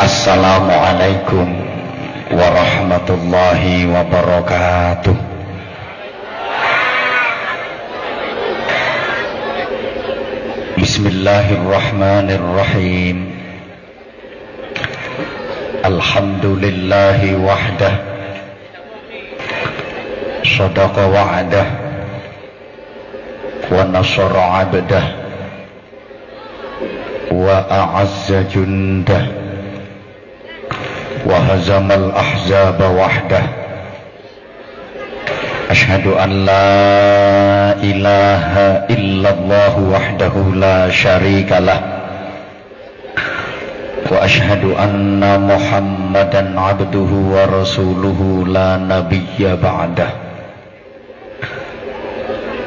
Assalamualaikum warahmatullahi wabarakatuh. Bismillahirrahmanirrahim. Alhamdulillahi wahdah. Sadaqa wa'dah. Wa nasara 'abdah. Wa a'azza jundah. وهزم الأحزاب وحده. أشهد أن لا إله إلا الله وحده لا شريك له. وأشهد أن محمدا عبده ورسوله لا نبي بعده.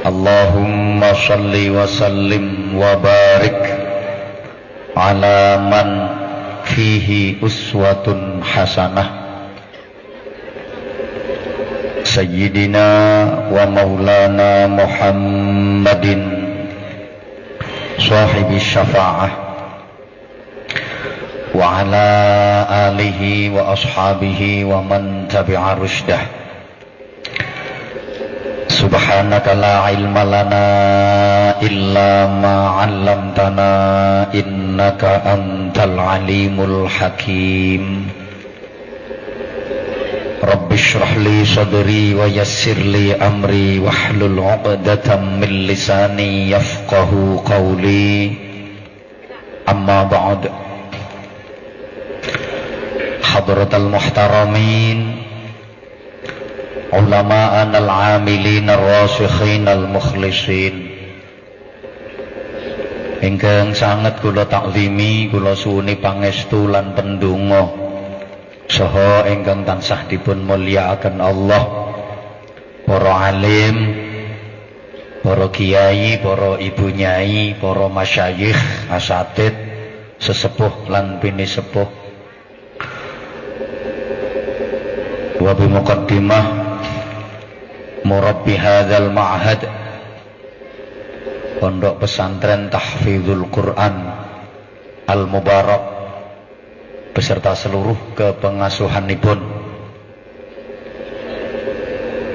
اللهم صل وسلم وبارك على من فيه أسوة حسنة. سيدنا ومولانا محمد صاحب الشفاعة. وعلى آله وأصحابه ومن تبع رشده. سبحانك لا علم لنا إلا ما علمتنا إن إنك أنت العليم الحكيم. رب اشرح لي صدري ويسر لي أمري واحلل عقدة من لساني يفقه قولي. أما بعد. حضرة المحترمين علماءنا العاملين الراسخين المخلصين. Ingkang sanget kula takzimi kula suwuni pangestu lan pendonga. Saha ingkang tansah dipun mulyakaken Allah para alim para kiai para ibu nyai para masyayikh asatid sesepuh lan bini sepuh wa bi muqaddimah murabbi hadzal ma'had pondok pesantren tahfidzul Quran Al Mubarak beserta seluruh kepengasuhanipun.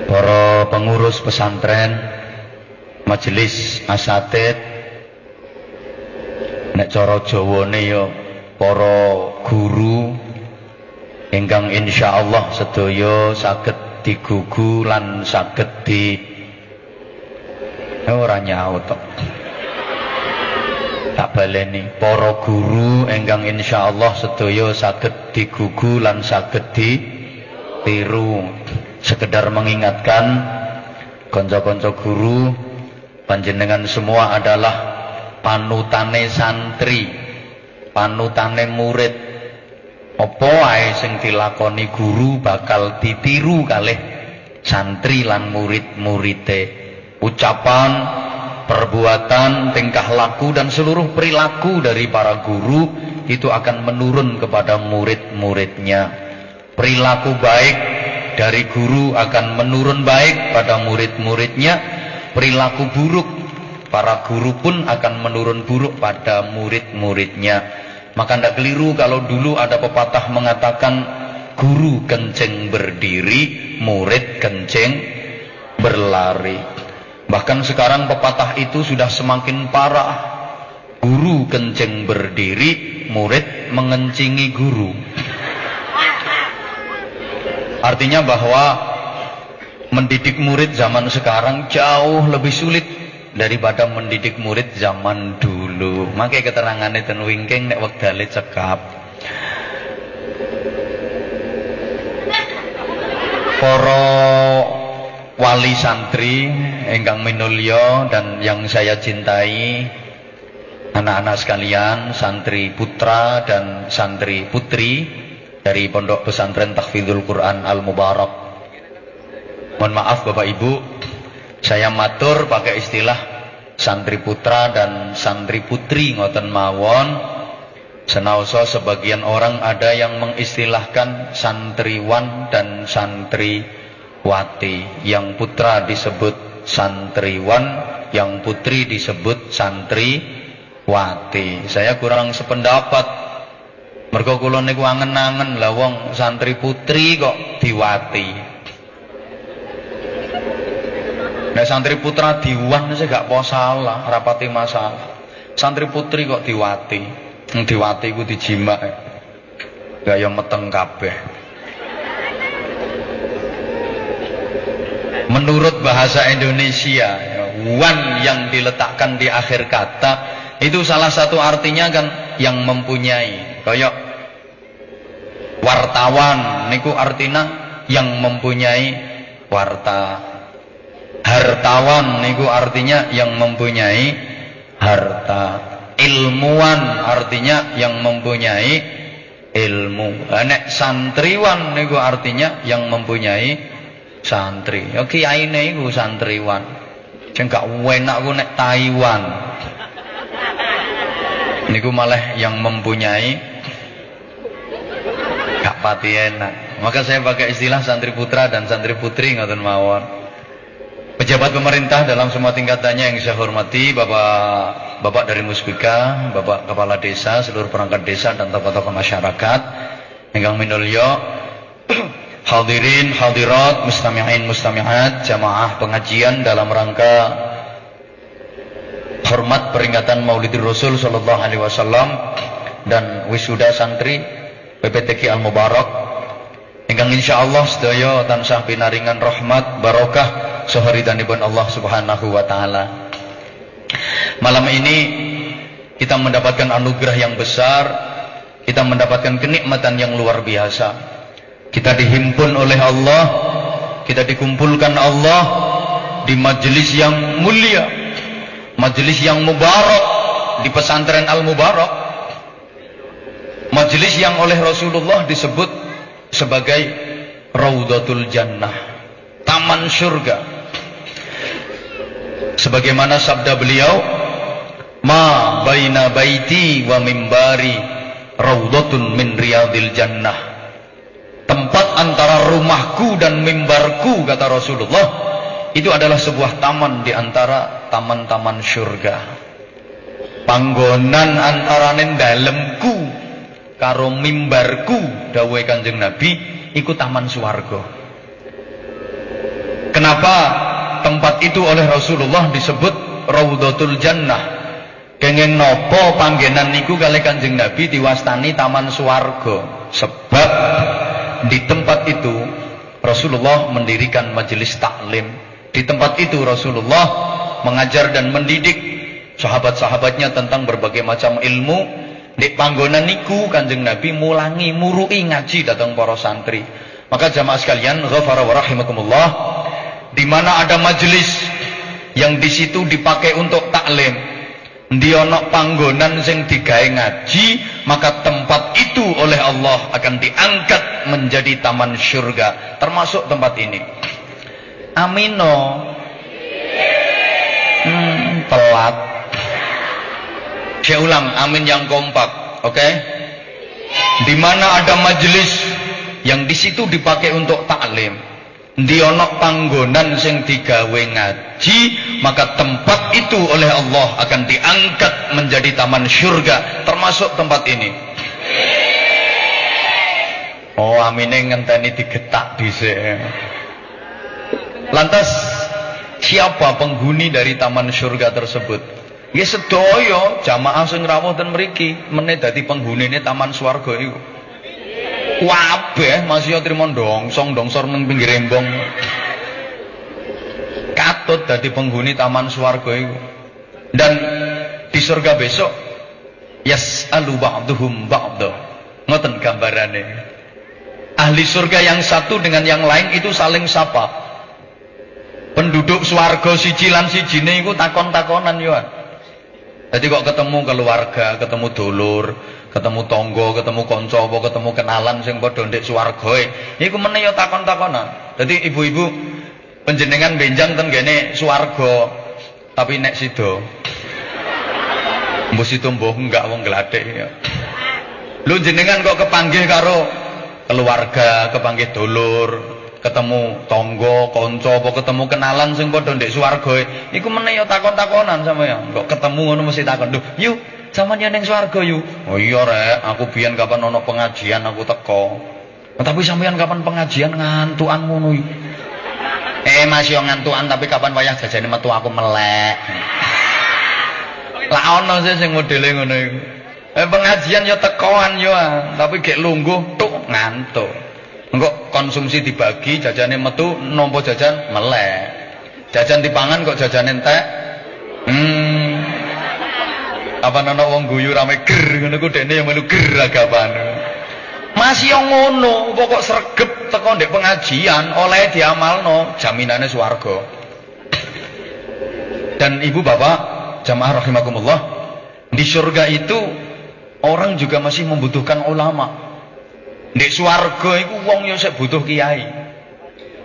Para pengurus pesantren majelis asatid nek cara Jawane ya para guru ingkang insyaallah sedaya saged digugu lan saged di ora nyaut tak baleni para guru ingkang insyaallah sedaya saged digugu lan saged tiru sekedar mengingatkan kanca-kanca guru panjenengan semua adalah panutane santri panutane murid. Apa wae sing dilakoni guru bakal ditiru kalih santri lan murid-muride ucapan perbuatan tingkah laku dan seluruh perilaku dari para guru itu akan menurun kepada murid-muridnya. Perilaku baik dari guru akan menurun baik pada murid-muridnya. Perilaku buruk para guru pun akan menurun buruk pada murid-muridnya. Maka tidak keliru kalau dulu ada pepatah mengatakan guru kenceng berdiri, murid kenceng berlari. Bahkan sekarang pepatah itu sudah semakin parah. Guru kenceng berdiri, murid mengencingi guru. Artinya bahwa mendidik murid zaman sekarang jauh lebih sulit daripada mendidik murid zaman dulu. Makai keterangannya ten wingking nek wektale cekap. Para wali santri ingkang minulya dan yang saya cintai anak-anak sekalian, santri putra dan santri putri dari Pondok Pesantren Tahfidzul Quran Al Mubarak. Mohon maaf Bapak Ibu, saya matur pakai istilah santri putra dan santri putri ngoten mawon. Senaoso sebagian orang ada yang mengistilahkan santriwan dan santriwati. Yang putra disebut santriwan, yang putri disebut santriwati. Saya kurang sependapat Mergo kula niku angen-angen lah wong santri putri kok diwati. Nek santri putra diwan sih gak apa salah, rapati masalah. Santri putri kok diwati. Diwati ku dijimak. Gaya meteng kabeh. Menurut bahasa Indonesia, ya, wan yang diletakkan di akhir kata itu salah satu artinya kan yang mempunyai. Kayak wartawan niku artinya yang mempunyai warta. Hartawan niku artinya yang mempunyai harta. Ilmuwan artinya yang mempunyai ilmu. Nek santriwan niku artinya yang mempunyai santri. Ya kiyaine iku santriwan. Sing gak enak ku nek Taiwan. Niku malah yang mempunyai gak pati enak. Maka saya pakai istilah santri putra dan santri putri ngoten mawon. Pejabat pemerintah dalam semua tingkatannya yang saya hormati, Bapak Bapak dari Musbika, Bapak Kepala Desa, seluruh perangkat desa dan tokoh-tokoh masyarakat, ingkang minulya, hadirin, hadirat, mustami'in, mustami'at, jamaah pengajian dalam rangka hormat peringatan Maulidur Rasul sallallahu alaihi wasallam dan wisuda santri PPTK Al Mubarak ingkang insyaallah sedaya tansah pinaringan rahmat barokah saharidanipun Allah Subhanahu wa taala. Malam ini kita mendapatkan anugerah yang besar, kita mendapatkan kenikmatan yang luar biasa. Kita dihimpun oleh Allah, kita dikumpulkan Allah di majelis yang mulia, majelis yang mubarak di pesantren Al Mubarak Majelis yang oleh Rasulullah disebut sebagai Raudatul Jannah, taman surga. Sebagaimana sabda beliau, "Ma baina baiti wa mimbari raudatun min riyadil jannah." Tempat antara rumahku dan mimbarku kata Rasulullah itu adalah sebuah taman di antara taman-taman surga. Panggonan antara dalemku karo mimbarku dawuhe Kanjeng Nabi iku taman swarga. Kenapa tempat itu oleh Rasulullah disebut Raudhatul Jannah? Kenging nopo panggenan niku kali Kanjeng Nabi diwastani taman swarga? Sebab di tempat itu Rasulullah mendirikan majelis taklim. Di tempat itu Rasulullah mengajar dan mendidik sahabat-sahabatnya tentang berbagai macam ilmu di panggonan niku Kanjeng Nabi mulangi murui ngaji datang para santri. Maka jamaah sekalian, ghafara wa rahimakumullah, di mana ada majelis yang di situ dipakai untuk taklim. Di ana panggonan sing digawe ngaji, maka tempat itu oleh Allah akan diangkat menjadi taman surga, termasuk tempat ini. Amino. Hmm, telat. Saya ulang, amin yang kompak. Oke? Okay? Di mana ada majelis yang di situ dipakai untuk taklim. Di panggonan sing digawe ngaji, maka tempat itu oleh Allah akan diangkat menjadi taman surga, termasuk tempat ini. Oh, amine ngenteni digetak dhisik. Lantas siapa penghuni dari taman surga tersebut? Ya sedaya jamaah sing rawuh ten mriki meneh dadi penghunine taman swarga iku. Kabeh masih trimo ndongsong ndongsor ning pinggir embong. Katut dadi penghuni taman swarga iku. Dan di surga besok yas'alu ba'duhum ba'da. Ngoten gambarane. Ahli surga yang satu dengan yang lain itu saling sapa. Penduduk swarga siji lan sijine iku takon-takonan yo. Jadi kok ketemu keluarga, ketemu dulur, ketemu tonggo, ketemu konco, ketemu kenalan sing padha ndek swarga iku meneh ya takon-takonan. Dadi ibu-ibu penjenengan benjang ten gene swarga tapi nek sida. Mbok situ mbok enggak wong gladek ya. Lu jenengan kok kepanggih karo keluarga, kepanggih dulur, ketemu tonggo, konco, apa ketemu kenalan sing padha ndek swarga iku meneh ya takon-takonan sama ya. Kok ketemu ngono mesti takon. Duh, yuk Sampeyan ning swarga yu. Oh iya rek, aku biyen kapan ono pengajian aku teko. Oh, tapi sampeyan kapan pengajian ngantukan ngono. Eh masih ngantukan tapi kapan wayah jajane metu aku melek. Lah ono sih sing modele ngono iku. Eh pengajian ya tekoan yo, tapi gek lungguh tuk ngantuk. Engko konsumsi dibagi jajane metu nampa jajan melek. Jajan dipangan kok jajan entek. Apa ana wong guyu rame ger ngono ku dene yang melu ger agapan. Masih yang ngono, pokok sregep teko ndek pengajian oleh diamalno jaminane swarga. Dan ibu bapak jamaah rahimakumullah, di surga itu Orang juga masih membutuhkan ulama. Ndek swarga iku wong yo butuh kiai.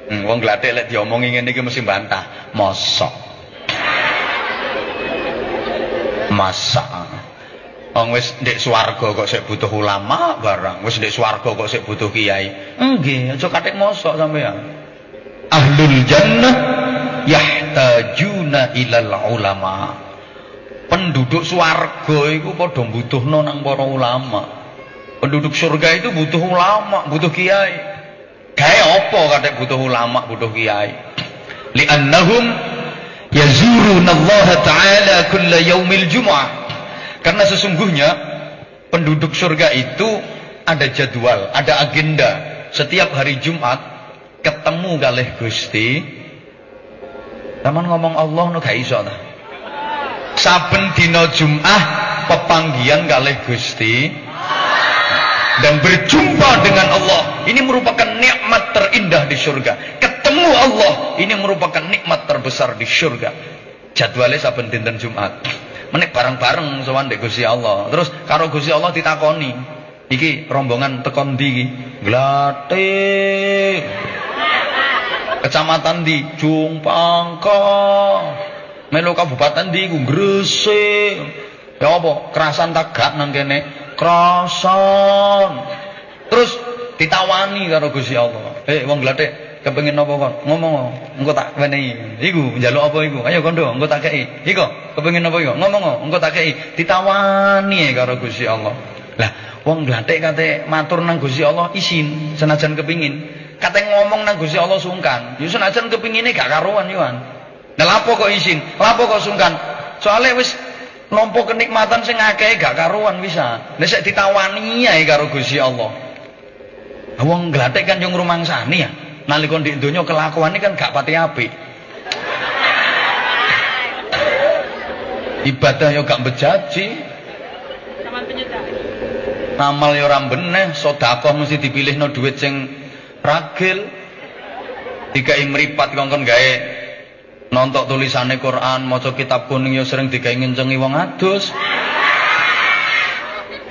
Hmm, wong glathek lek diomongi ngene iki mesti bantah. Mosok. Masa. Wong wis ndek swarga kok sik butuh ulama barang. Wis ndek swarga kok sik butuh kiai. Nggih, aja katik mosok sampean. Ahlul jannah yahtajuna ilal ulama penduduk swarga itu padha butuhno nang para ulama. Penduduk surga itu butuh ulama, butuh kiai. Gawe apa kate butuh ulama, butuh kiai? Li'annahum yazuruna Allah Ta'ala kulla yaumil jum'ah. Karena sesungguhnya penduduk surga itu ada jadwal, ada agenda. Setiap hari Jumat ketemu kalih Gusti. Taman ngomong Allah no gak iso saben dina Jumat pepanggian kalih Gusti dan berjumpa dengan Allah. Ini merupakan nikmat terindah di surga. Ketemu Allah ini merupakan nikmat terbesar di surga. Jadwalnya saben dinten Jumat. Menik bareng-bareng sowan ndek Gusti Allah. Terus karo Gusti Allah ditakoni. Iki rombongan tekon ndi iki? Glate. Kecamatan di Jungpangka melu kabupaten di Gresik ya apa? Kerasan tak gak nang kene. Kerasan. Terus ditawani karo Gusti Allah. Eh wong glathek kepengin apa kon ngomong engko tak wenehi. Iku njaluk apa iku? Ayo kondo engko tak kei. Iku kepengin apa iku? Ngomong engko tak kei. Ditawani karo Gusti Allah. Lah wong glathek kate matur nang Gusti Allah isin. Senajan kepingin. Kate ngomong nang Gusti Allah sungkan. Yo senajan kepingine gak karuan yoan Nah kok izin? Lapo kok sungkan? Soalnya wis nampa kenikmatan sing akeh gak karuan bisa. Nek sik ditawani ae karo Gusti Allah. Wong glathek kan yo ngrumangsani ya. Nalika ndek donya kelakuane kan gak pati apik. Ibadah yo gak bejaji. Amal yo ora beneh, sedekah mesti dipilihno dhuwit sing ragil. Dikai mripat kongkon gawe nontok tulisannya Quran maca kitab kuning ya sering digawe ngencengi wong adus.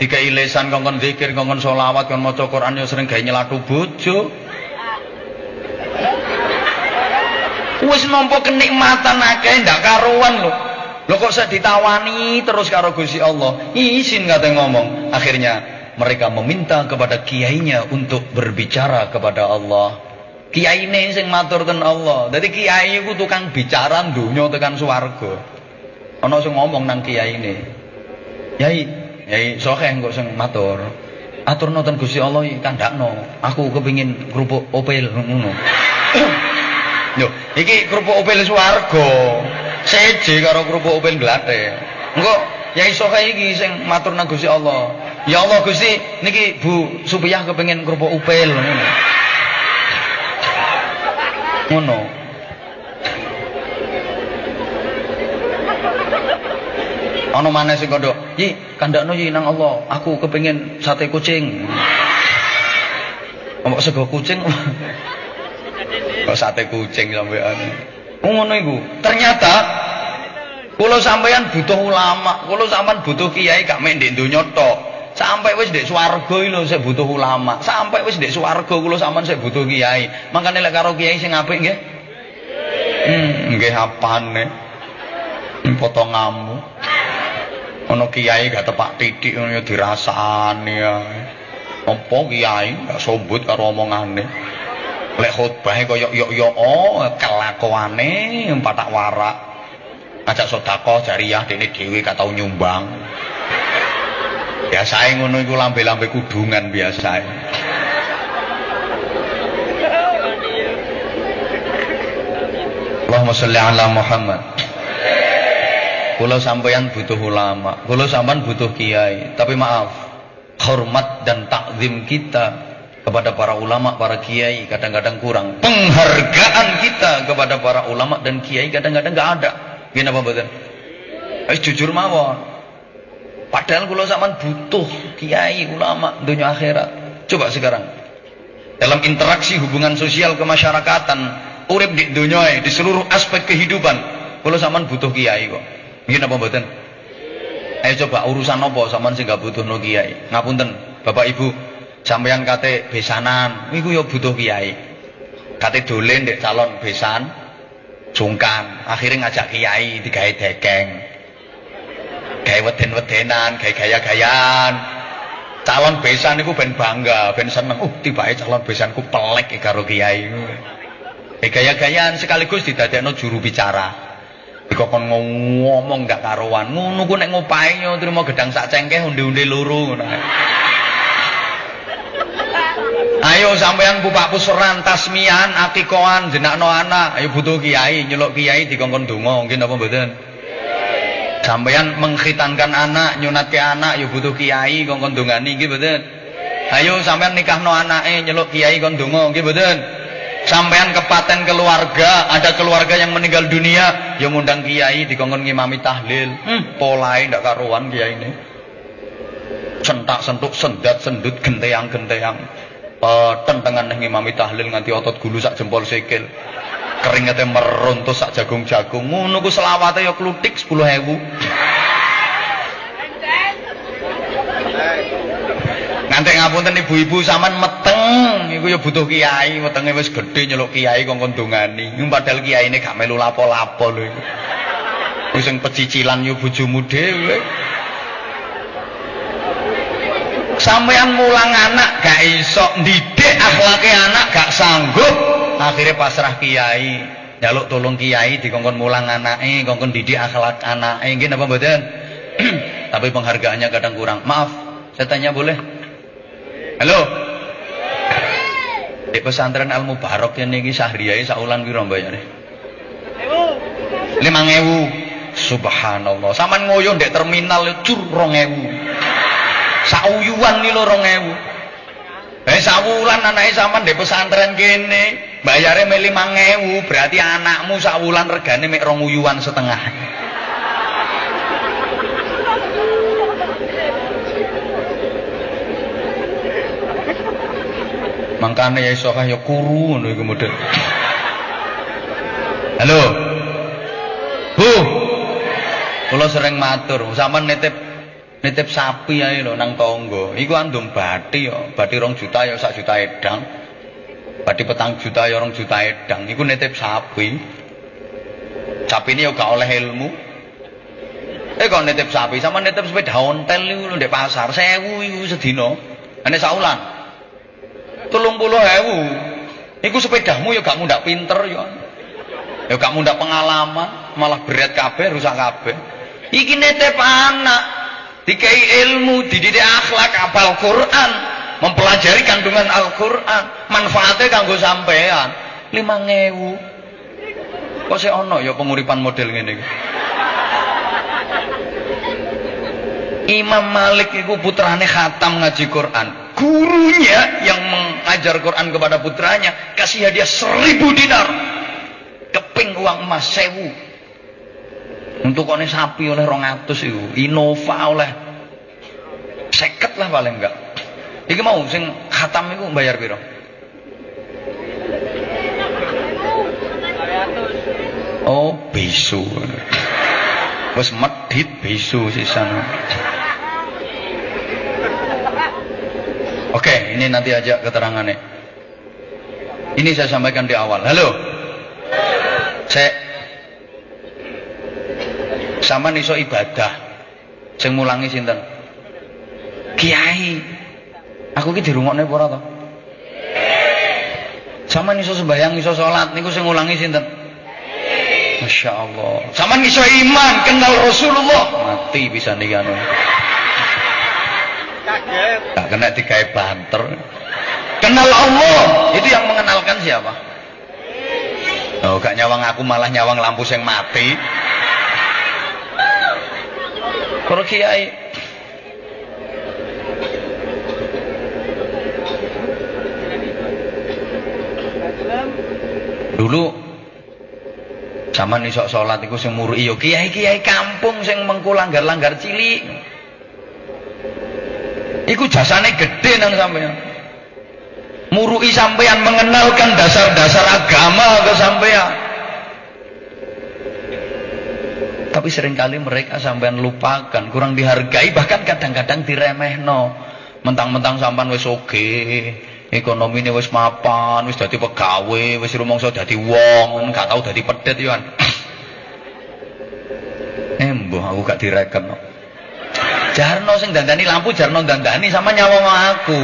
Dikai lesan kongkon zikir kongkon solawat kon maca Quran ya sering gawe nyelatu bojo. Wis nampa kenikmatan akeh ndak karuan lho. Lho kok saya ditawani terus karo Gusti Allah? Izin kate ngomong. Akhirnya mereka meminta kepada kiainya untuk berbicara kepada Allah Kiai ini sing matur Allah. Dadi kiai iku tukang bicara donya tekan swarga. Ana sing ngomong nang kiai ini. Yai, yai sokeng kok sing matur. Aturno ten Gusti Allah kandakno. Aku kepengin kerupuk opel ngono. Yo, iki kerupuk opel swarga. Seje karo kerupuk opel glate. Engko Yai Sokeng iki sing matur nang Gusti Allah. Ya Allah Gusti, niki Bu Supiyah kepengin kerupuk opel ngono ngono. Ana maneh sing kandha yi kandakno yi nang Allah aku kepengin sate kucing. Mbok sego kucing. Kok sate kucing sampean ngono iku. Ternyata kula sampean butuh ulama kula sampean butuh kiai gak mek ndek tok Sampai wis ndek swarga iki lho sik butuh ulama. Sampai wis ndek swarga kula sampean sik butuh kiai. Makane lek karo kiai sing apik nggih. Hmm, nggih apane? Potongamu. Ana kiai gak tepak titik ngono dirasani ya. Apa kiai gak sombut karo omongane. Lek khotbahe kaya yo-yo oh kelakuane patak warak. Ajak sedekah jariah dene dhewe gak tau nyumbang. Biasae ngono iku lambe-lambe kudungan biasae. Allahumma sholli ala Muhammad. Kula sampeyan butuh ulama, kula sampean butuh kiai, tapi maaf, hormat dan takzim kita kepada para ulama, para kiai kadang-kadang kurang. Penghargaan kita kepada para ulama dan kiai kadang-kadang enggak ada. Gini apa betul? Eh jujur mawon. Padahal kalau zaman butuh kiai, ulama, dunia akhirat. Coba sekarang. Dalam interaksi hubungan sosial kemasyarakatan, urip di dunia di seluruh aspek kehidupan, kalau zaman butuh kiai kok. Gini apa betul? Ayo coba urusan apa zaman sih gak butuh no kiai. Ngapunten, Bapak Ibu, Sampeyan kate besanan, iku ya butuh kiai. Kate dolen ndek calon besan, sungkan, akhirnya ngajak kiai digawe dekeng. Gawe weden-wedenan, gawe gaya-gayaan. Calon besan iku ben bangga, ben seneng. Uh, tibae calon besanku pelek karo kiai. Eh gaya-gayaan sekaligus didadekno juru bicara. Dikokon ngomong gak karuan. Ngono ku nek ngopahe yo trimo gedang sak cengkeh unde-unde ngono. Ayo sampean bupak puseran, tasmian, akikoan, jenakno anak, ayo butuh kiai, nyeluk kiai dikongkon donga, nggih napa mboten? Sampean mengkhitankan anak, nyunat ke anak, yo butuh kiai kongkon dongani nggih mboten? Ayo sampean nikahno anake, nyeluk kiai kon donga, nggih mboten? Sampean kepaten keluarga, ada keluarga yang meninggal dunia, yo ngundang kiai dikongkon ngimami tahlil. Hmm, polae ndak karuan kiai ini. Sentak sentuk sendat sendut genteang-genteang tentengan ning ngimami tahlil nganti otot gulu sak jempol sikil. Keringete meruntuh sak jagung-jagung. Ngono ku selawate ya klutik 10.000. Nganti ngapunten ibu-ibu sampean meteng iku ya butuh kiai, wetenge wis gedhe nyeluk kiai kongkon dongani. Padahal kiyaine gak melu lapo-lapo lho iku. Sing pecicilan yo bojomu dhewe. Sampean mulang anak gak iso didik akhlake anak gak sanggup. Akhirnya pasrah kiai. Jaluk tolong kiai dikongkon mulang anake kongkon didik akhlak anake. Nggih napa mboten? Tapi penghargaannya kadang kurang. Maaf saya tanya boleh? Halo? Di pesantren Al Mubarak ini iki sahriyai saulan piro bayare 5000 subhanallah. Sampean ngoyo ndek terminal cur 2000 sauyuan nih lho 2000 eh sawulan anake sampean di pesantren kene bayare mek 5000 berarti anakmu sawulan regane mek rong uyuan setengah Mangkane ya iso kaya kuru ngono iku. Halo. Bu. Kula sering matur, sampean nitip nitip sapi ae lho nang tangga. Iku andung bathi yo, bathi rong juta ya sak juta edang. Bathi petang juta ya rong juta edang. Iku nitip sapi. Sapi yo gak oleh ilmu. Eh kok nitip sapi sama nitip sepeda ontel iku lho ndek pasar 1000 iku sedina. Ane saulan. 30.000. Iku sepedamu ya gak mundak pinter yo. Ya gak mundak pengalaman, malah berat kabeh, rusak kabeh. Iki nitip anak dikai ilmu, dididik akhlak, apal Quran, mempelajari kandungan Al-Quran, manfaatnya kanggo sampean. 5000. Kok sih ono ya penguripan model iki. Imam Malik itu putrane khatam ngaji Quran. Gurunya yang mengajar Quran kepada putranya kasih hadiah seribu dinar. Keping uang emas sewu untuk kone sapi oleh rong atus itu, Innova oleh seket lah paling enggak. Iki mau sing khatam itu bayar piro? Oh, bisu. Wes medit bisu sana. Oke, ini nanti aja keterangannya. Ini saya sampaikan di awal. Halo. Saya sama iso ibadah. Sing mulangi sinten? Kiai. Aku ki dirungokne apa ora to? Sama iso sembahyang iso salat niku sing ngulangi sinten? Masya Allah. Sama iso iman kenal Rasulullah. Mati bisa nih anu kena digawe banter. Kenal Allah, itu yang mengenalkan siapa? Oh, gak nyawang aku malah nyawang lampu yang mati. Kalau kiai Dulu zaman isok salat iku sing murui yo kiai-kiai kampung sing mengku langgar-langgar cilik. Iku jasane gede nang sampean. Murui sampean mengenalkan dasar-dasar agama ke sampean. Tapi sering kali mereka sampean lupakan, kurang dihargai, bahkan kadang-kadang diremehno. Mentang-mentang sampean wis ekonomi ini wis mapan, wis dadi pegawai, wis rumangsa dadi wong, gak tau dadi pedet yo kan. Embo aku gak direken. No. Jarno sing dandani lampu, Jarno dandani sama nyawa aku.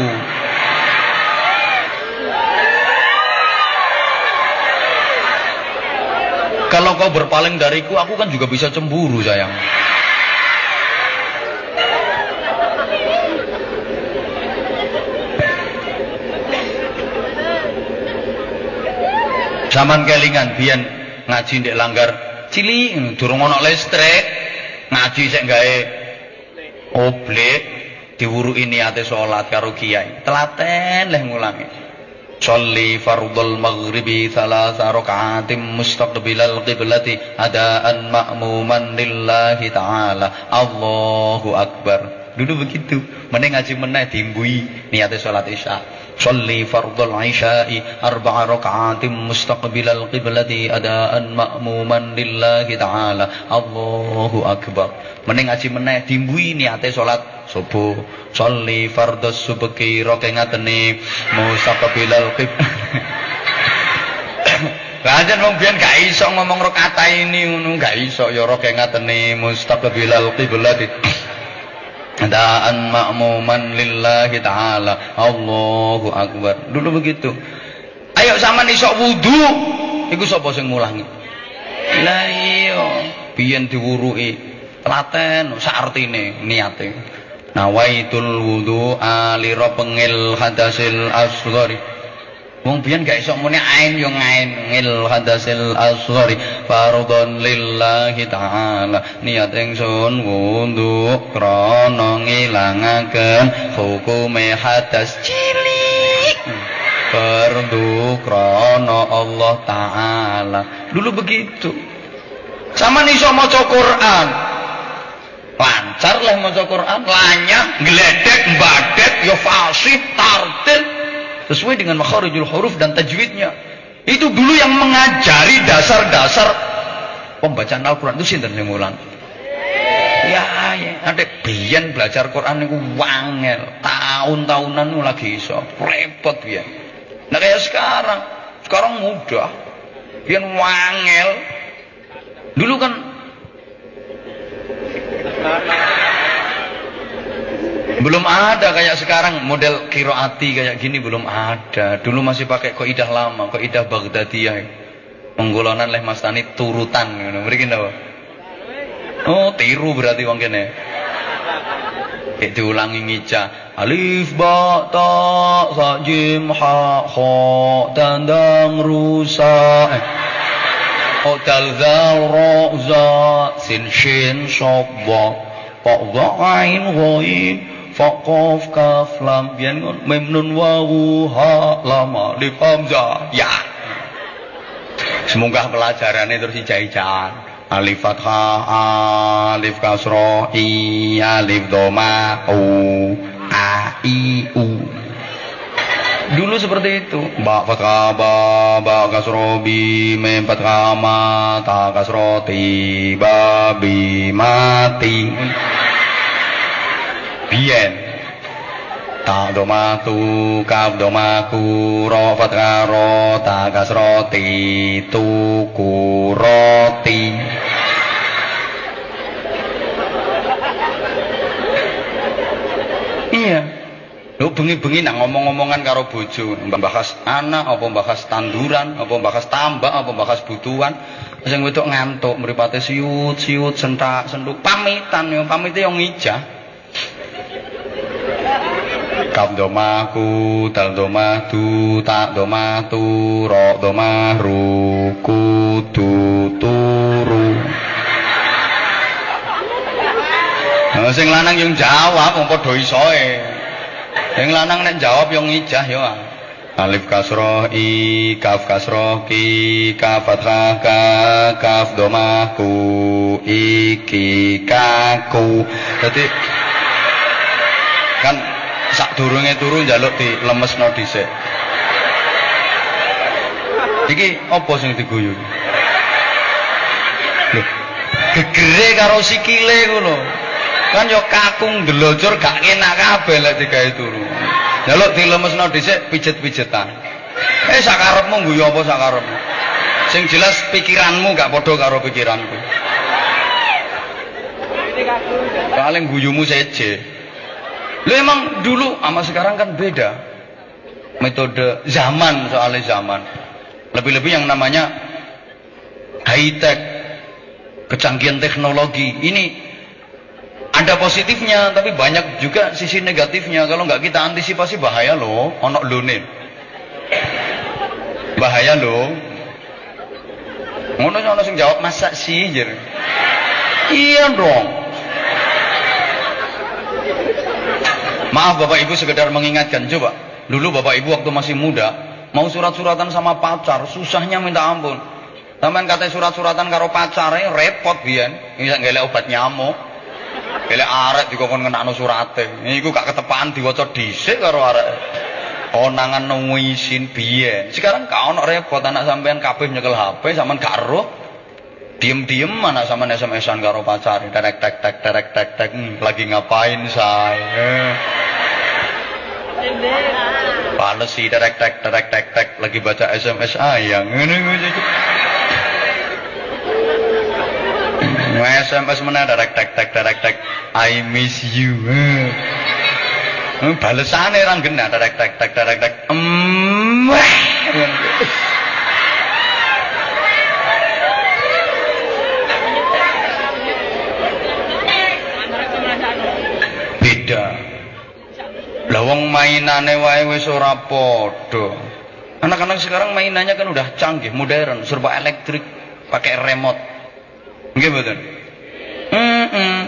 Kalau kau berpaling dariku, aku kan juga bisa cemburu sayang. Zaman kelingan biyen ngaji ndek langgar cili durung ana listrik, ngaji sik gawe oblik diwuruki niate salat karo kiai. Telaten leh ngulangi. Sholli fardul maghribi thalatha raka'atin mustaqbilal qiblati adaan ma'muman lillahi ta'ala. Allahu akbar. Dulu begitu. Meneh ngaji meneh dimbui niate salat Isya. Sholli fardul isya'i arba'a raka'atin mustaqbilal qiblati adaan ma'muman lillahi ta'ala. Allahu akbar. Meneh ngaji meneh dimbui niate salat subuh. Sholli fardus subki roke ngateni mustaqbilal qib. Kanjen wong biyen gak iso ngomong rakaat ini ngono gak iso ya roke ngateni mustaqbilal qiblati. Adaan ma'muman lillahi ta'ala. Allahu akbar. Dulu begitu. Ayo sama isok wudu. Iku sapa sing mulangi? Lah iya, biyen diwuruki. Telaten sak artine niate. Nawaitul wudu ali pengil hadasil asghari. Wong biyen gak iso muni ain yo ngain. Ngil hadasil asghari. Fardhon lillahi ta'ala. Niat ingsun wudu krana ngilangaken hukume hadas cilik. Fardu krana Allah taala. Dulu begitu. Sama iso maca Quran lancar lah maca Quran lanyah gledek badet yo fasih tartil. Sesuai dengan makharijul huruf dan tajwidnya. Itu dulu yang mengajari dasar-dasar pembacaan Al-Quran. Itu sinten sing mulang ya ya. Ada biyen belajar Quran itu wangel. Tahun-tahunan lagi iso. Repot biyen. Nah kayak sekarang. Sekarang mudah. Biyen wangel. Dulu kan belum ada kayak sekarang model kiroati kayak gini belum ada. Dulu masih pakai koidah lama, koidah Baghdadiyah. Penggolonan leh Mas Tani turutan ngono. Mriki napa? Oh, tiru berarti wong kene. Kayak diulangi ngica. Alif ba ta sa jim ha kha tandang rusa. Eh. Oh dal zal ra za sin shin shabba. Fa ain ghain Faqaf kaf lam biyen mim nun wawu ha lam alif hamzah ya. Semoga pelajarannya terus dijaijan. Alif fathah, alif kasroh, i, alif doma, u, a, i, u. Dulu seperti itu. Ba fathah ba, ba kasroh bi, mim fathah ma, ta kasroh ti, ba bi mati biyen ta domatu kaf domaku ro fathah ro ta kasroti tu kuroti iya Lu bengi-bengi nak ngomong-ngomongan karo bojo, bahas anak, apa bahas tanduran, apa bahas tambak, apa bahas butuhan. Sing wedok ngantuk, mripate siut-siut, sentak, sentuk, pamitan yo, pamite yo ngijah. kaf domah ku dal domah du tak domah tu ro domah ru ku du turu Nah, sing lanang yang jawab wong padha isoe. Sing lanang nek jawab yang ngijah yo. Alif kasroh i kaf kasroh ki kaf fathah ka kaf domah ku iki kaku. Dadi kan sak durunge turu njaluk dilemesno dhisik. Iki apa sing diguyu? Lho, gegere karo sikile ngono. Kan yo kakung delocor gak enak kabeh lek digawe turu. Njaluk dilemesno dhisik pijet-pijetan. Eh sakarepmu guyu apa sakarepmu? Sing jelas pikiranmu gak padha karo pikiranku. Paling guyumu seje. Lu emang dulu sama sekarang kan beda. Metode zaman soalnya zaman. Lebih-lebih yang namanya high tech, kecanggihan teknologi. Ini ada positifnya tapi banyak juga sisi negatifnya. Kalau nggak kita antisipasi bahaya loh. Onok lune bahaya loh ngono ono sing jawab masa sih jer iya dong. Maaf bapak ibu sekedar mengingatkan. Coba dulu bapak ibu waktu masih muda mau surat-suratan sama pacar susahnya minta ampun. Taman kata surat-suratan karo pacare repot biyen, bisa ngelak obat nyamuk. Elek arek dikongkon ngenakno surate. Niku gak ketepaan diwaca dhisik karo arek. Konangan isin biyen. Sekarang gak ono repot anak sampean kabeh nyekel HP sampean gak roh. Diem-diem anak sampean SMS-an karo pacar. Terek tek tek terek tek tek hmm, lagi ngapain saya? Pales sih terek tek terek tek tek lagi baca SMS ayang. Ngene SMS mana direct tek tek direct tek I miss you. Hmm, balesane ra genah direct tek tek direct tek. Beda. Lah wong mainane wae wis ora padha. Anak-anak sekarang mainannya kan udah canggih, modern, serba elektrik, pakai remote. Nggih mboten? Heeh.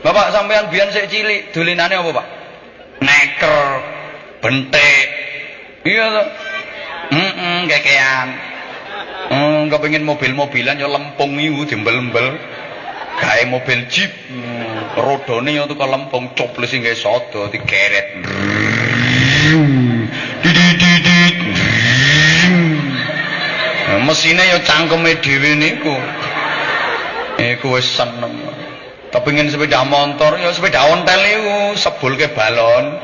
Bapak sampean biyen sik cilik dolenane apa, Pak? Neker, bentek. Iya to. Heeh, kekean. Hmm, kepengin mobil-mobilan ya lempung iku diembel-embel. Gawe mobil jeep. Hmm, rodone ya tuh lempung coples sing gawe sodo digeret. Mesine ya cangkeme dhewe niku. Iku wis seneng. Kepengin sepeda motor ya sepeda ontel iku sebulke balon.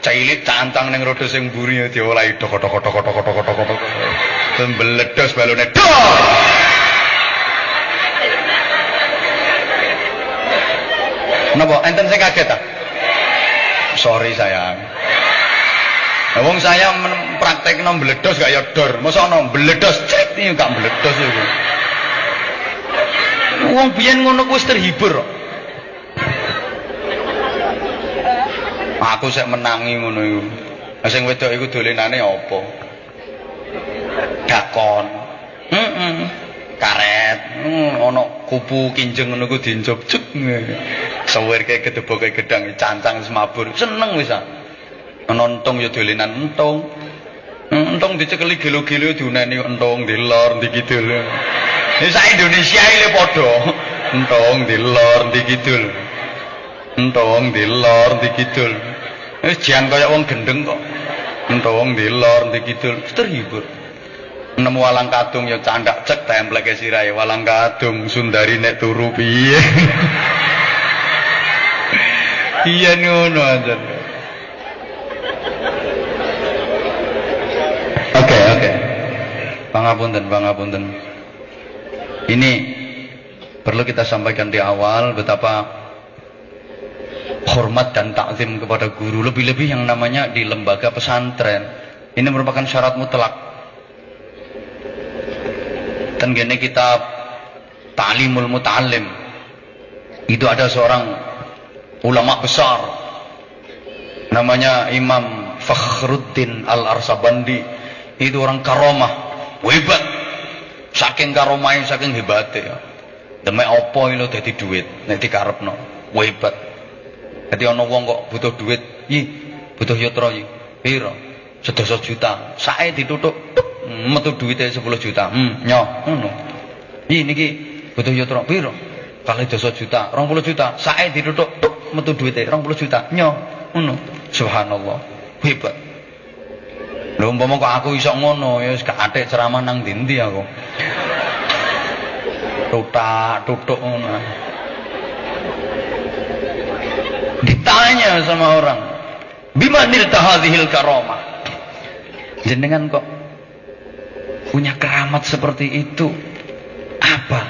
Cilik cantang ning roda sing mburi ya diolahi tok-tok-tok-tok-tok-tok-tok. Tembeledos balone. Napa enten sing kaget ta? Sorry sayang. Nah, wong saya praktek nom bledos gak ya dor. Mosok nom bledos crit iki gak bledos iku. Wong biyen ngono wis terhibur. Aku sik menangi ngono iku. Lah sing wedok iku dolenane apa? Dakon. Heeh. Karet. Hmm, ana kupu kinjeng ngono ku diencop cuk. Sewirke gedeboke gedang cancang semabur. Seneng wis ah. Nonton ya dolenan entung. Entung dicekeli gelo-gelo diuneni entung dilor dikidul. Ini sak Indonesia ini padha. Entong di kidul. Entong dilor di kidul. Wis jan kaya wong gendeng kok. Entong di kidul. Terhibur. Nemu walang kadung ya candak cek templeke sirahe walang kadung sundari nek turu piye. Iya ngono aja. Oke, oke. Pangapunten, pangapunten. Ini perlu kita sampaikan di awal betapa hormat dan takzim kepada guru lebih-lebih yang namanya di lembaga pesantren. Ini merupakan syarat mutlak. Dan gini kita ta'limul muta'allim. Itu ada seorang ulama besar namanya Imam Fakhruddin Al-Arsabandi itu orang karomah hebat. Saking karomah saking hebatnya demek apa ini dadi duit nek dikarepno. Hebat. Dadi ana wong kok butuh duit yi butuh yatra yi. Piro? Sedasa juta. Sae ditutuk metu duitnya 10 juta. Hmm nyo ngono. Yi niki butuh yatra. Piro? Kali dosa juta. 20 juta. Sae ditutuk metu duitnya 20 juta. Nyo ngono. Subhanallah. Hebat lho umpama kok aku iso ngono ya wis gak atik ceramah nang ndi aku. Tutak tutuk ngono. Ditanya sama orang bima nilta hadhil karamah jenengan kok punya keramat seperti itu? Apa?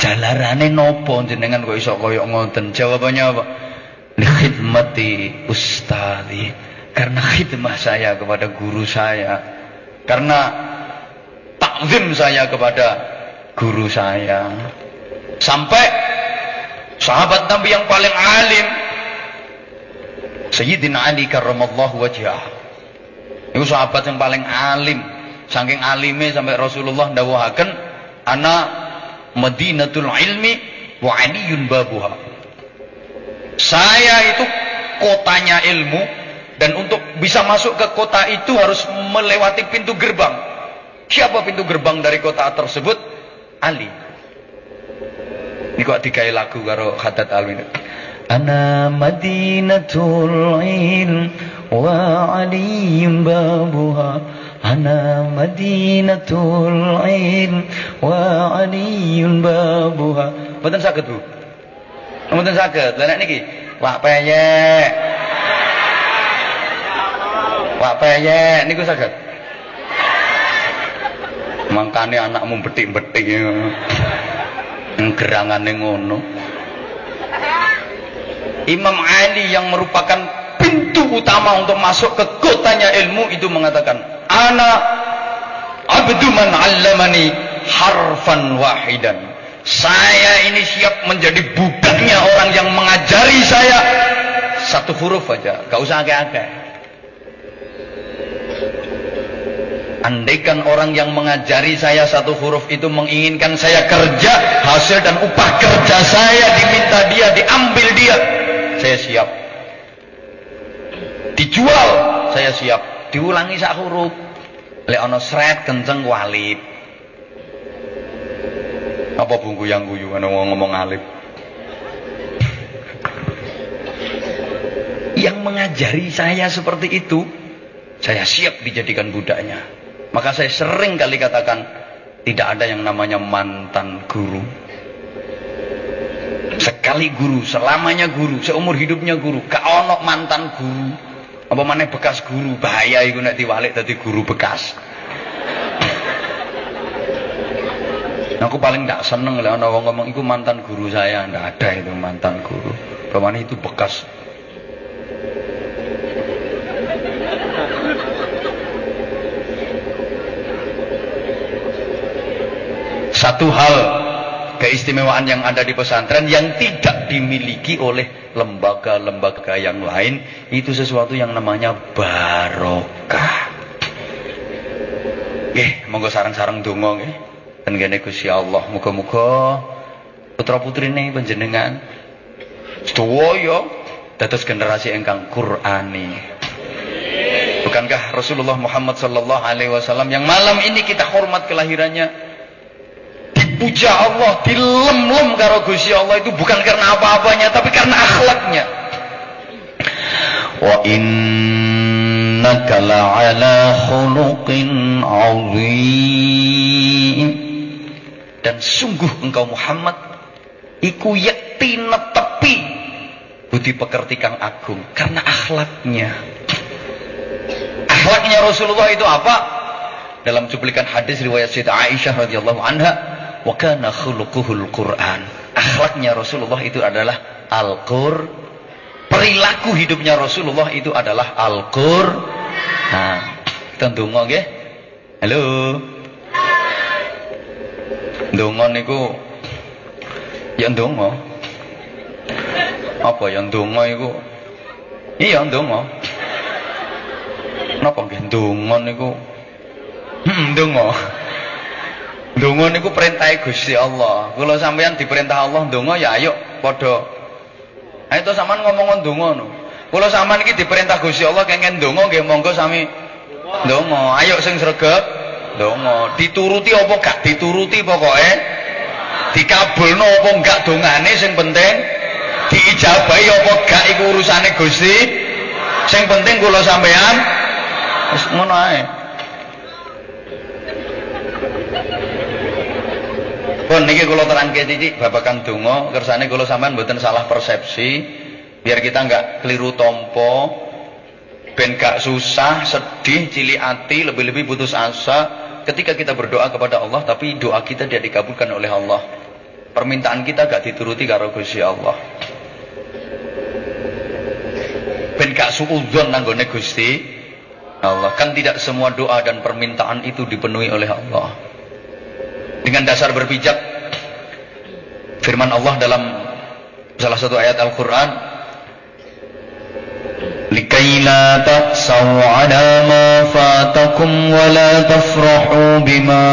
Jalarane nopo jenengan kok iso koyok ngoten? Jawabannya apa? Khidmati ustadi karena khidmah saya kepada guru saya. Karena takzim saya kepada guru saya. Sampai sahabat Nabi yang paling alim Sayyidina Ali karramallahu wajhah. Itu sahabat yang paling alim. Saking alime sampai Rasulullah dawuhaken ana Madinatul ilmi wa aliyun babuha. Saya itu kotanya ilmu dan untuk bisa masuk ke kota itu harus melewati pintu gerbang. Siapa pintu gerbang dari kota tersebut? Ali. Ini kok dikai lagu karo Haddad Alwi. Ana madinatul ilm wa alim babuha. Ana madinatul ilm wa aliyun babuha. Betul sakit Bu. Mboten saged. Lah nek niki wak peyek. Wak peyek niku saged. Mangkane anakmu betik-betik gerangane ngono. Imam Ali yang merupakan pintu utama untuk masuk ke kotanya ilmu itu mengatakan ana abdu man 'allamani harfan wahidan. Saya ini siap menjadi budaknya orang yang mengajari saya satu huruf aja, gak usah agak-agak. Andaikan orang yang mengajari saya satu huruf itu menginginkan saya kerja, hasil dan upah kerja saya diminta dia, diambil dia, saya siap. Dijual, saya siap. Diulangi sak huruf. Lek ana kenceng walip. Apa bungku yang guyu ana ngomong alif yang mengajari saya seperti itu saya siap dijadikan budaknya maka saya sering kali katakan tidak ada yang namanya mantan guru sekali guru selamanya guru seumur hidupnya guru gak ono mantan guru apa mana bekas guru bahaya iku nek diwalik dadi guru bekas. Aku paling tidak seneng lah orang ngomong itu mantan guru saya, ndak ada itu mantan guru. Ke mana itu bekas. Satu hal keistimewaan yang ada di pesantren yang tidak dimiliki oleh lembaga-lembaga yang lain itu sesuatu yang namanya barokah. Nggih, monggo sarang-sarang donga nggih. Dan gene Gusti Allah, muga-muga putra-putrine panjenengan sedaya dados generasi ingkang Qur'ani. Bukankah Rasulullah Muhammad sallallahu alaihi wasallam yang malam ini kita hormat kelahirannya dipuja Allah, dilem-lem karo Gusti Allah itu bukan karena apa-apanya tapi karena akhlaknya. Wa innaka la'ala khuluqin 'azim. Dan sungguh engkau Muhammad iku yakti netepi budi pekerti kang agung karena akhlaknya. Akhlaknya Rasulullah itu apa? Dalam cuplikan hadis riwayat Sayyidah Aisyah radhiyallahu anha wa kana khuluquhul Quran. Akhlaknya Rasulullah itu adalah Al-Qur. Perilaku hidupnya Rasulullah itu adalah Al-Qur. Nah, kita ndonga nggih. Halo. Ndonga niku ya ndonga. Apa ya ndonga iku? Iya ndonga. Napa nggih ndonga niku? Hmm. Ndonga niku perintah Gusti Allah. Kula sampeyan diperintah Allah ndonga ya ayo padha. Ayo to sampean ngomong ndonga no. Kula sampean iki diperintah Gusti Allah kengken ndonga nggih monggo sami ndonga. Ayo sing sregep ndonga. Dituruti apa gak dituruti pokoke dikabulno apa enggak dongane sing penting diijabahi apa gak iku urusane Gusti sing penting kula sampean wis ngono ae Pun niki kula terangke titik babakan donga kersane kula sampean mboten salah persepsi biar kita enggak keliru tompo ben gak susah sedih cilik ati lebih-lebih putus asa ketika kita berdoa kepada Allah tapi doa kita tidak dikabulkan oleh Allah. Permintaan kita gak dituruti karo Gusti Allah. Ben gak suudzon nanggone Gusti Allah. Kan tidak semua doa dan permintaan itu dipenuhi oleh Allah dengan dasar berpijak firman Allah dalam salah satu ayat Al-Qur'an لكي لا تأسوا على ما فاتكم ولا تفرحوا بما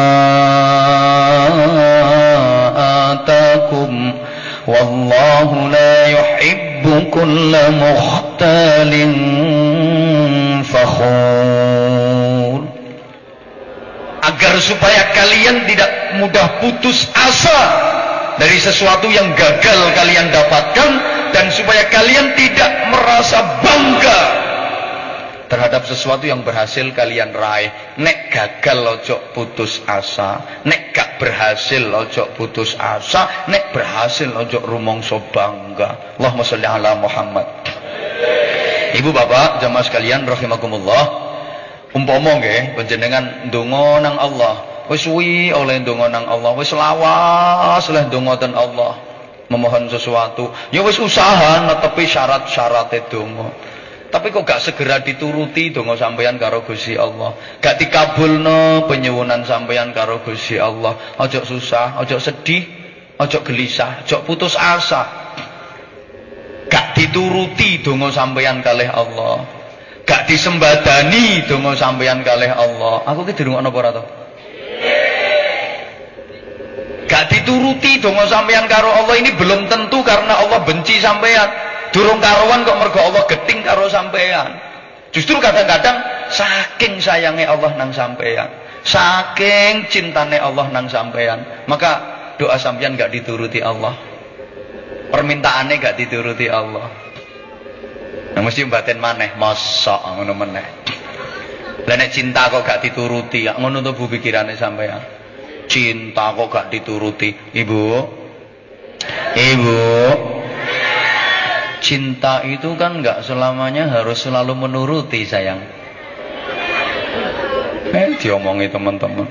آتاكم والله لا يحب كل مختال فخور agar supaya kalian tidak mudah putus asa dari sesuatu yang gagal kalian dapatkan dan supaya kalian tidak merasa bangga terhadap sesuatu yang berhasil kalian raih. Nek gagal ojo putus asa, nek gak berhasil ojo putus asa, nek berhasil ojo rumongso bangga. Allahumma sholli ala Muhammad. Ibu bapak jamaah sekalian rahimakumullah. Umpama nggih panjenengan ndonga nang Allah, wis suwi oleh ndonga nang Allah, wis lawas oleh ndonga ten Allah memohon sesuatu, ya wis usaha netepi syarat-syarate donga. Tapi kok gak segera dituruti donga sampeyan karo Gusti Allah. Gak dikabulno penyuwunan sampeyan karo Gusti Allah. Ojo susah, ojo sedih, ojo gelisah, ojo putus asa. Gak dituruti donga sampeyan kalih Allah. Gak disembadani donga sampeyan kalih Allah. Aku ki dirungokno apa ora? Gak dituruti donga sampeyan karo Allah ini belum tentu karena Allah benci sampeyan. Durung karuan kok mergo Allah geting karo sampeyan. Justru kadang-kadang saking sayangnya Allah nang sampeyan, saking cintane Allah nang sampeyan, maka doa sampeyan gak dituruti Allah. Permintaannya gak dituruti Allah. Nah, mesti batin maneh, mosok ngono meneh. Lah nek cinta kok gak dituruti, ngono to bu pikirane sampeyan. Cinta kok gak dituruti. Ibu. Ibu. Cinta itu kan gak selamanya harus selalu menuruti sayang. Eh diomongi teman-teman.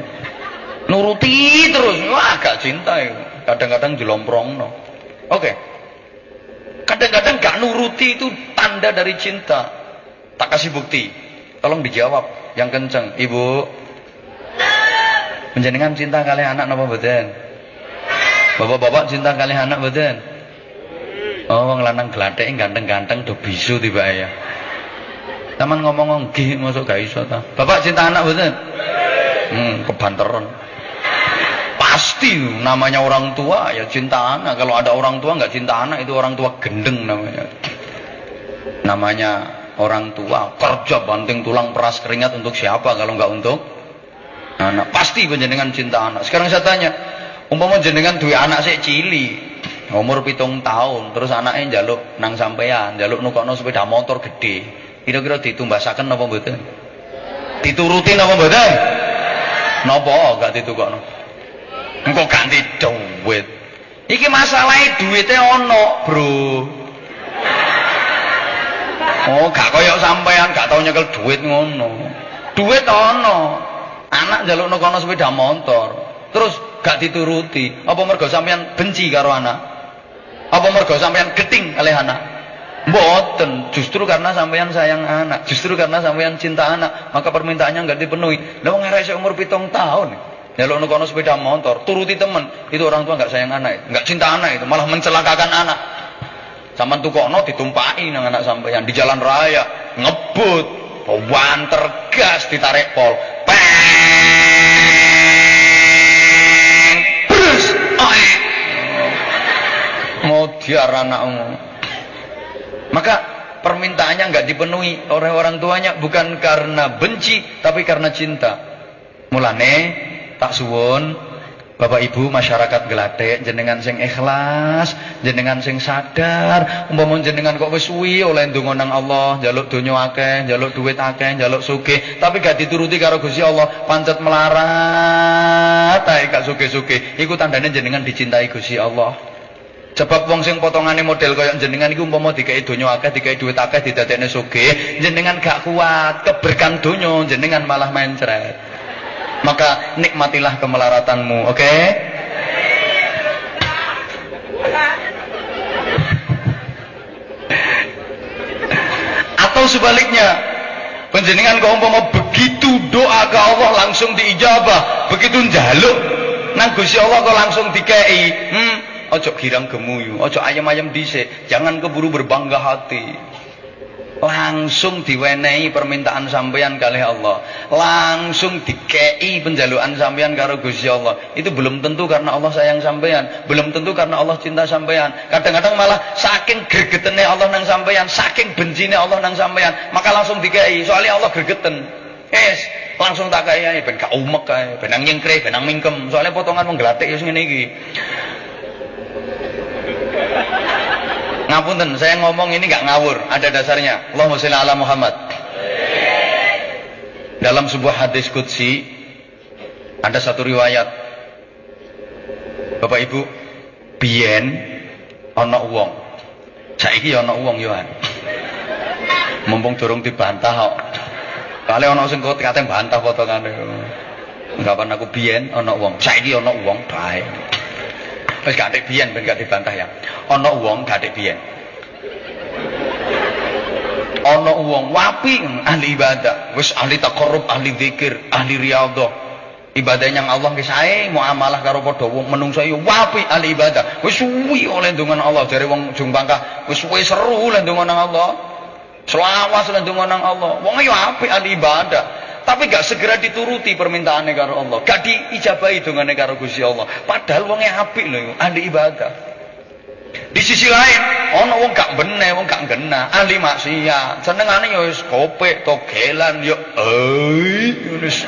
Nuruti terus. Wah gak cinta ya. Kadang-kadang jelomprong no. Oke. Kadang-kadang gak nuruti itu tanda dari cinta. Tak kasih bukti. Tolong dijawab yang kenceng. Ibu. Menjenengan cinta kali anak napa mboten? Bapak-bapak cinta kali anak mboten? Oh wong lanang glatheke ganteng-ganteng do bisu tiba ya. Taman ngomong nggih masuk gak iso ta. Bapak cinta anak mboten? Hmm, kebanteran. Pasti namanya orang tua ya cinta anak. Kalau ada orang tua nggak cinta anak itu orang tua gendeng namanya. Namanya orang tua kerja banting tulang peras keringat untuk siapa kalau nggak untuk anak. Pasti panjenengan cinta anak. Sekarang saya tanya umpama jenengan dua anak saya cili umur pitung tahun terus anaknya jaluk nang sampean jaluk nukokno sepeda motor gede kira-kira ditumbasaken apa mboten? Diturutin apa mboten? Napa gak ditukokno engko ganti duit iki masalahnya duitnya ono bro oh gak koyok sampean gak tau nyekel duit ngono duit ono Anak jaluk kono sepeda motor. Terus gak dituruti. Apa mergo sampean benci karo anak? Apa mergo sampean geting oleh anak? Mboten, justru karena sampean sayang anak, justru karena sampean cinta anak, maka permintaannya enggak dipenuhi. Lah wong umur pitung tahun, jaluk kono sepeda motor, turuti temen, itu orang tua enggak sayang anak, enggak cinta anak itu, malah mencelakakan anak. Sampeyan tukokno ditumpaki nang anak sampeyan di jalan raya, ngebut, wanter gas ditarik pol. Peng. Brus. Mau diar anakmu. Maka permintaannya nggak dipenuhi oleh orang tuanya bukan karena benci tapi karena cinta. Mulane tak suwun Bapak Ibu masyarakat Gelatik jenengan sing ikhlas, jenengan sing sadar, umpama jenengan kok wis oleh ndonga nang Allah, njaluk donya akeh, njaluk duit akeh, njaluk sugih, tapi gak dituruti karo Gusti Allah, pancet melarat ae gak sugih-sugih. Iku tandane jenengan dicintai Gusti Allah. Sebab wong sing potongane model kaya jenengan iku umpama dikei donya akeh, dikei duit akeh, didadekne sugih, jenengan gak kuat, keberkan donya, jenengan malah mencret. Maka nikmatilah kemelaratanmu, oke? Okay? Atau sebaliknya, penjenengan kau umpama begitu doa ke Allah langsung diijabah, begitu njaluk nang Allah kok langsung dikei. Hmm, ojo girang gemuyu, ojo ayam-ayam dhisik, jangan keburu berbangga hati langsung diwenehi permintaan sampeyan kali Allah. Langsung dikei penjaluan sampeyan karo Gusti Allah. Itu belum tentu karena Allah sayang sampeyan. Belum tentu karena Allah cinta sampeyan. Kadang-kadang malah saking gregetene Allah nang sampeyan saking bencine Allah nang sampeyan maka langsung dikei. Soalnya Allah gregeten yes langsung tak kaya ben gak umek kae ben nang nyengkre ben nang mingkem. Soalnya potongan menggelatik ya ngene iki Ngapunten, saya ngomong ini nggak ngawur, ada dasarnya. Allahumma sholli ala Muhammad. Dalam sebuah hadis qudsi ada satu riwayat. Bapak Ibu, biyen ana wong. Saiki ana wong yo. Mumpung durung dibantah kok. Kale ana sing kate bantah potongane. Kapan aku biyen ana wong. Saiki ana wong bae. Wis gak biyen ben gak dibantah ya. Ana wong gak biyen. Ana wong wapi ahli ibadah, wis ahli taqarrub, ahli zikir, ahli riyadhah. Ibadah yang Allah ki sae muamalah karo padha wong menungso yo wapi ahli ibadah. Wis suwi oleh ndonga Allah dari wong Jung Pangkah, wis suwi seru oleh ndonga Allah. Selawas oleh ndonga Allah. Wong yo apik ahli ibadah tapi gak segera dituruti permintaannya karo Allah. Gak diijabahi dengan karo Gusti Allah. Padahal wongnya apik lho ahli ibadah. Di sisi lain ono wong gak bener wong gak gena ahli maksiat. Senengane ya wis kopek togelan yo eh wis.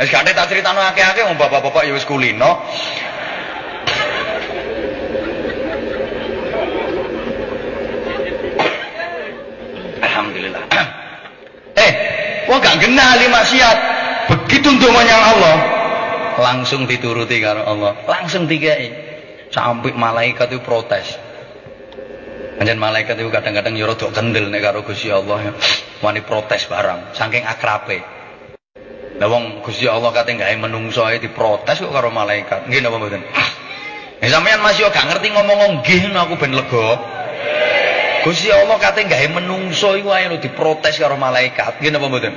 Wis gak tak critakno akeh-akeh wong bapak-bapak ya wis kulino. Alhamdulillah eh Wah gak kena ahli maksiat. Begitu ndonganya Allah, langsung dituruti karo Allah, langsung dikai. Sampai malaikat itu protes. Anjen malaikat itu kadang-kadang yo rada kendel nek karo Gusti Allah ya. Wani protes barang, saking akrabe. Lah wong Gusti Allah kate gawe menungso ae diprotes kok karo malaikat. Nggih napa mboten? Ya sampean masih gak ngerti ngomong nggih aku ben lega. Gusti Allah kate gawe menungso iku lho diprotes karo malaikat. Nggih napa mboten?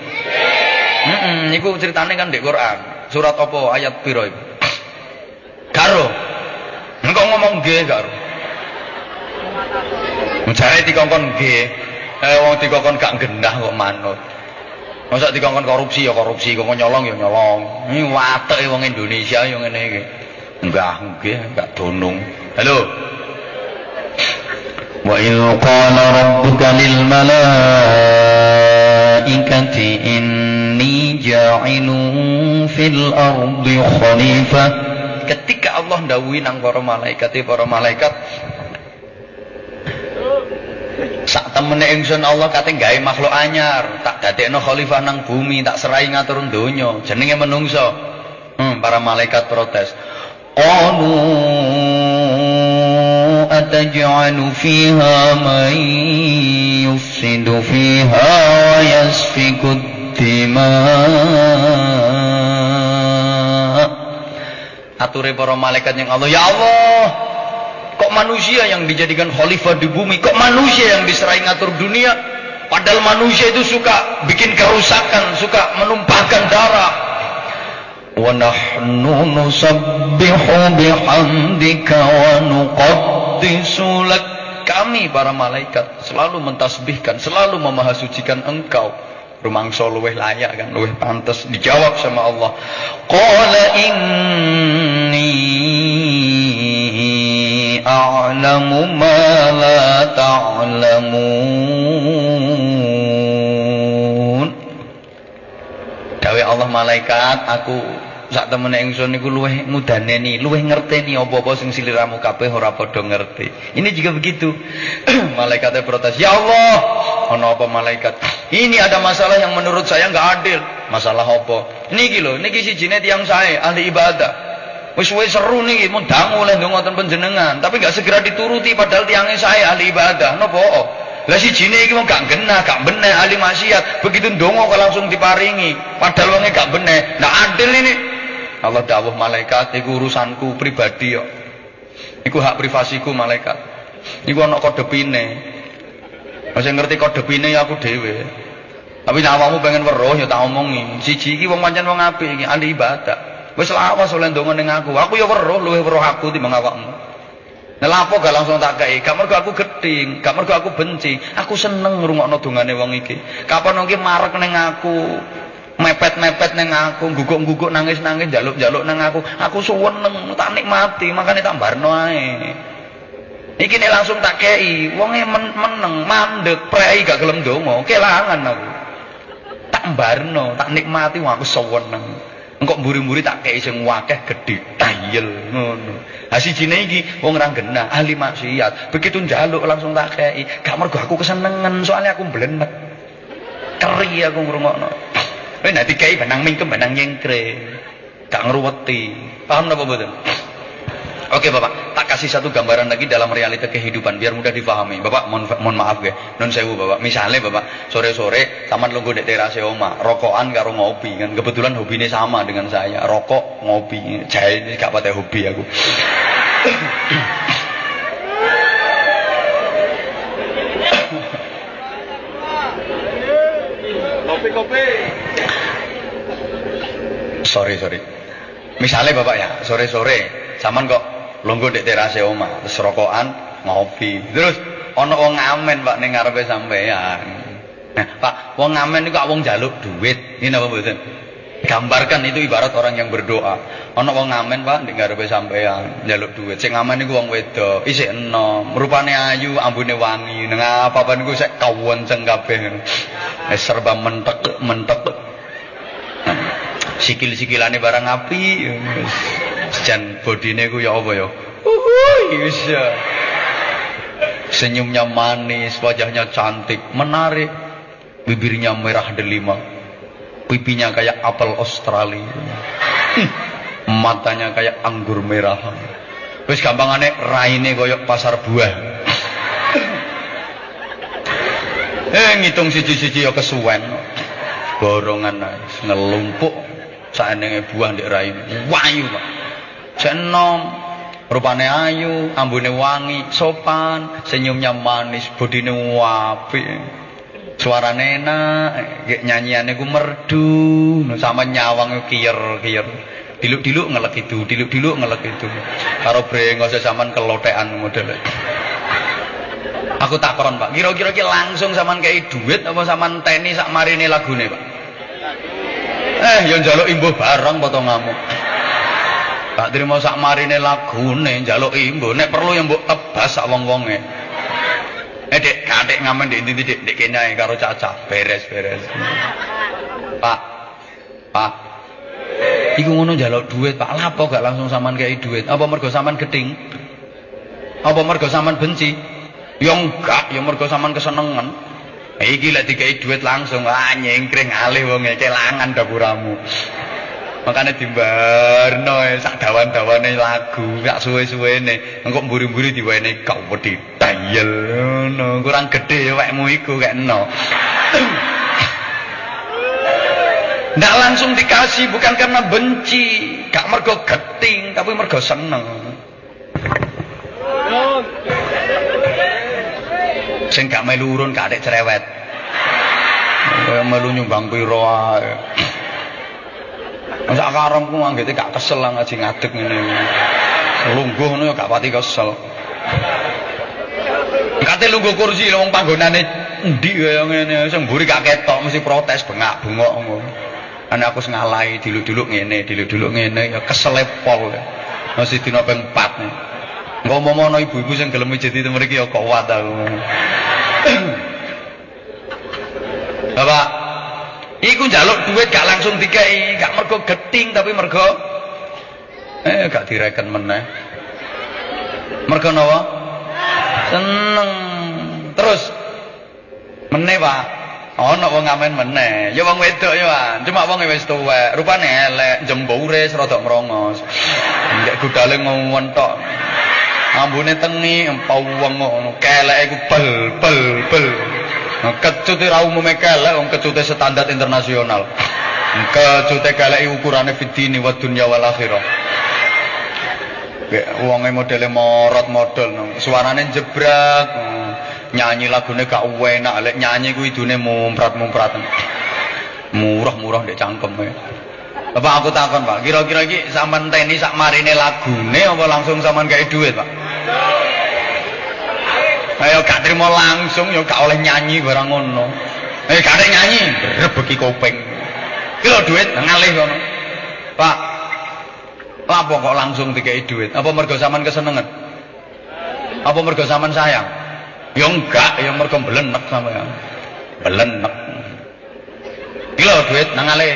Heeh, niku critane kan di Quran. Surat apa ayat piro? Karo. Engko ngomong nggih karo. Mencari dikongkon nggih. Eh wong dikongkon gak gendah kok manut. Masa dikongkon korupsi ya korupsi, kok nyolong ya nyolong. Ini wateke wong Indonesia yang ngene iki. Enggak, nggih, enggak donung. Halo. وإذ قال ربك للملائكة إني جاعل في الأرض خليفة ketika Allah ndawuhi nang para malaikat para malaikat sak temene ingsun Allah kate gawe makhluk anyar tak dadekno khalifah nang bumi tak serai ngatur donya jenenge menungso hmm, para malaikat protes qalu أتجعل فيها من يفسد فيها ويسفك الدماء Ature para malaikat yang Allah, ya Allah, kok manusia yang dijadikan khalifah di bumi, kok manusia yang diserai ngatur dunia, padahal manusia itu suka bikin kerusakan, suka menumpahkan darah. Nahnu nusabbihu bihamdika wa lak kami para malaikat selalu mentasbihkan, selalu memahasucikan engkau. Rumangsa luweh layak kan, luweh pantas dijawab sama Allah. Qala inni a'lamu ma la ta'lamun. Dawe Allah malaikat, aku sak temene ingsun niku luweh ngudaneni, luweh ngerteni apa-apa sing siliramu kabeh ora padha ngerti. Ini juga begitu. Malaikatnya protes, "Ya Allah, ana apa malaikat? Ini ada masalah yang menurut saya enggak adil." Masalah apa? Niki lho, niki sijine tiyang sae ahli ibadah. Wis wis seru niki mun dangu oleh ndonga ten panjenengan, tapi enggak segera dituruti padahal tiangnya saya ahli ibadah. Napa? Lah si jine iki wong gak genah, gak bener ahli maksiat. Begitu ndonga kok langsung diparingi, padahal wonge gak bener. Nah adil ini. Allah dawuh malaikat iku urusanku pribadi kok. Iku hak privasiku malaikat. Iku ana kode pine. Masih ngerti kode pine ya aku dhewe. Tapi nyawamu pengen weruh ya tak omongi. Siji iki wong pancen wong apik iki ahli ibadah. Wis lawas oleh ndonga ning aku. Aku ya weruh luwih weruh aku timbang awakmu. Nah lapo gak langsung tak kei. Gak mergo aku geding, gak mergo aku benci. Aku seneng ngrungokno dongane wong iki. Kapan iki marek ning aku, mepet-mepet neng aku, guguk-guguk nangis-nangis jaluk-jaluk neng aku. Aku seneng, tak nikmati, makanya tak barno ae. Iki nek langsung tak kei, wonge men meneng, mandek, prei gak gelem donga, kelangan aku. Tak barno, tak nikmati wong aku seneng. Engkok mburi-mburi tak kei sing wakeh gedhe tayel ngono. Ha sijine iki wong ra ahli maksiat. Begitu njaluk langsung tak kei. Gak mergo aku kesenengan, soalnya aku mblenet. Keri aku ngrungokno. Kowe nek dikai benang mingkem benang nyengkre. Gak ngruweti. Paham napa mboten? Oke Bapak, tak kasih satu gambaran lagi dalam realita kehidupan biar mudah difahami. Bapak mohon, mohon maaf ya, non sewu Bapak. Misalnya Bapak, sore-sore taman lungguh dek terase oma, rokokan karo ngopi kan. Kebetulan hobinya sama dengan saya, rokok, ngopi. Saya ini gak patah hobi aku. Sorry. Misalnya Bapak ya, sore-sore zaman kok lungguh di terase oma, terus rokokan, ngopi. Terus ana wong ngamen Pak ning ngarepe sampean. Nah, Pak, wong ngamen niku wong jaluk duit. Ini apa mboten? Gambarkan itu ibarat orang yang berdoa. Ana wong ngamen Pak ning ngarepe sampean, njaluk duit. Sing ngamen niku wong wedok, isih enom, rupane ayu, ambune wangi. Nang apa-apa niku sik kawonceng kabeh. Serba mentek mentek sikil-sikilane barang api. Jan bodine ku ya apa ya? Bisa senyumnya manis wajahnya cantik menarik. Bibirnya merah delima. Pipinya kayak apel Australia. Hmm, matanya kayak anggur merah. Wis gampangane raine koyok pasar buah. Eh ngitung siji-siji ya kesuwen. Borongan ngelumpuk saenenge buah ndek rai. Wayu Pak. Senom rupane ayu ambune wangi sopan senyumnya manis bodine apik. Suarane enak nyanyiane ku merdu. Sama nyawang kiyer-kiyer. Diluk-diluk ngelek itu diluk-diluk ngelek itu. Karo brengos zaman kelotean model aku takon Pak. Kira-kira langsung zaman kayak duit apa zaman teni sak marine lagune Pak Eh yang njaluk imbuh barang potonganmu. Tak terima sak marine lagune njaluk imbuh. Nek perlu yang mbok tebas sak wong-wonge. Eh Dek, kadek ngamen Dek ndi Dek, Dek kenyae karo Caca. Beres-beres. Pak. Pak. Iku ngono njaluk duit, Pak. Lapo gak langsung saman kei duit? Apa mergo saman geding? Apa mergo saman benci? Ya enggak, ya mergo saman kesenengan. Iki lek dikai duit langsung ah nyengkring alih wonge kelangan dapuramu. Makanya dimbarno e, sak dawan-dawane lagu, gak suwe-suwene. Engko mburi-mburi diwene kau wedi tayel ngono. Kurang gede ya wekmu iku eno. Ndak langsung dikasih bukan karena benci, gak mergo geting, tapi mergo seneng. Sing gak melu urun gak ada cerewet. Melu nyumbang piro ae. Masa karemku anggete gak kesel lah ngaji ngadeg ngene. Lungguh ngono ya gak pati kesel. Kate lungguh kursi wong panggonane endi kaya ngene, sing mburi gak ketok mesti protes bengak-bengok ngono. Ana aku ngalahi diluk-diluk ngene, diluk-diluk ngene ya keselepol. Masih dina ping 4. Ngomong ana ibu-ibu sing gelem jadi mriki ya kuat aku. Bapak, iku njaluk duit gak langsung dikei, gak mergo geting tapi mergo eh gak direken meneh. Mergo napa? Seneng. Terus meneh, Pak. Ana wong ngamen meneh. Ya wong wedok ya, Pak. Cuma wong wis tuwek, rupane elek, jembure rada merongos. Ndek gudale ngomong tok. Ambune tengi empaweng ngono, keleke iku bel bel bel. Kecut ra umume kelek, wong kecute standar internasional. Kecute kelek ukurane fitini wa dunya wal akhirah. Wonge modele morot model, suarane jebrak, nyanyi lagune gak enak, lek nyanyi ku idune mumprat-mumprat. Murah-murah ndek cangkeme. Bapak aku takon, Pak, kira-kira iki sampean teni sak marine lagune apa langsung sampean gawe duit, Pak? Ayo gak terima langsung ya gak oleh nyanyi barang ngono. Eh gak ada nyanyi, rebeki kopeng. Kilo duit ngalih ngono. Pak, apa kok langsung dikai duit? Apa mergo sampean kesenengan? Apa mergo sampean sayang? Ya enggak, ya mergo belenek sampean. Belenek. Kilo duit ngalih.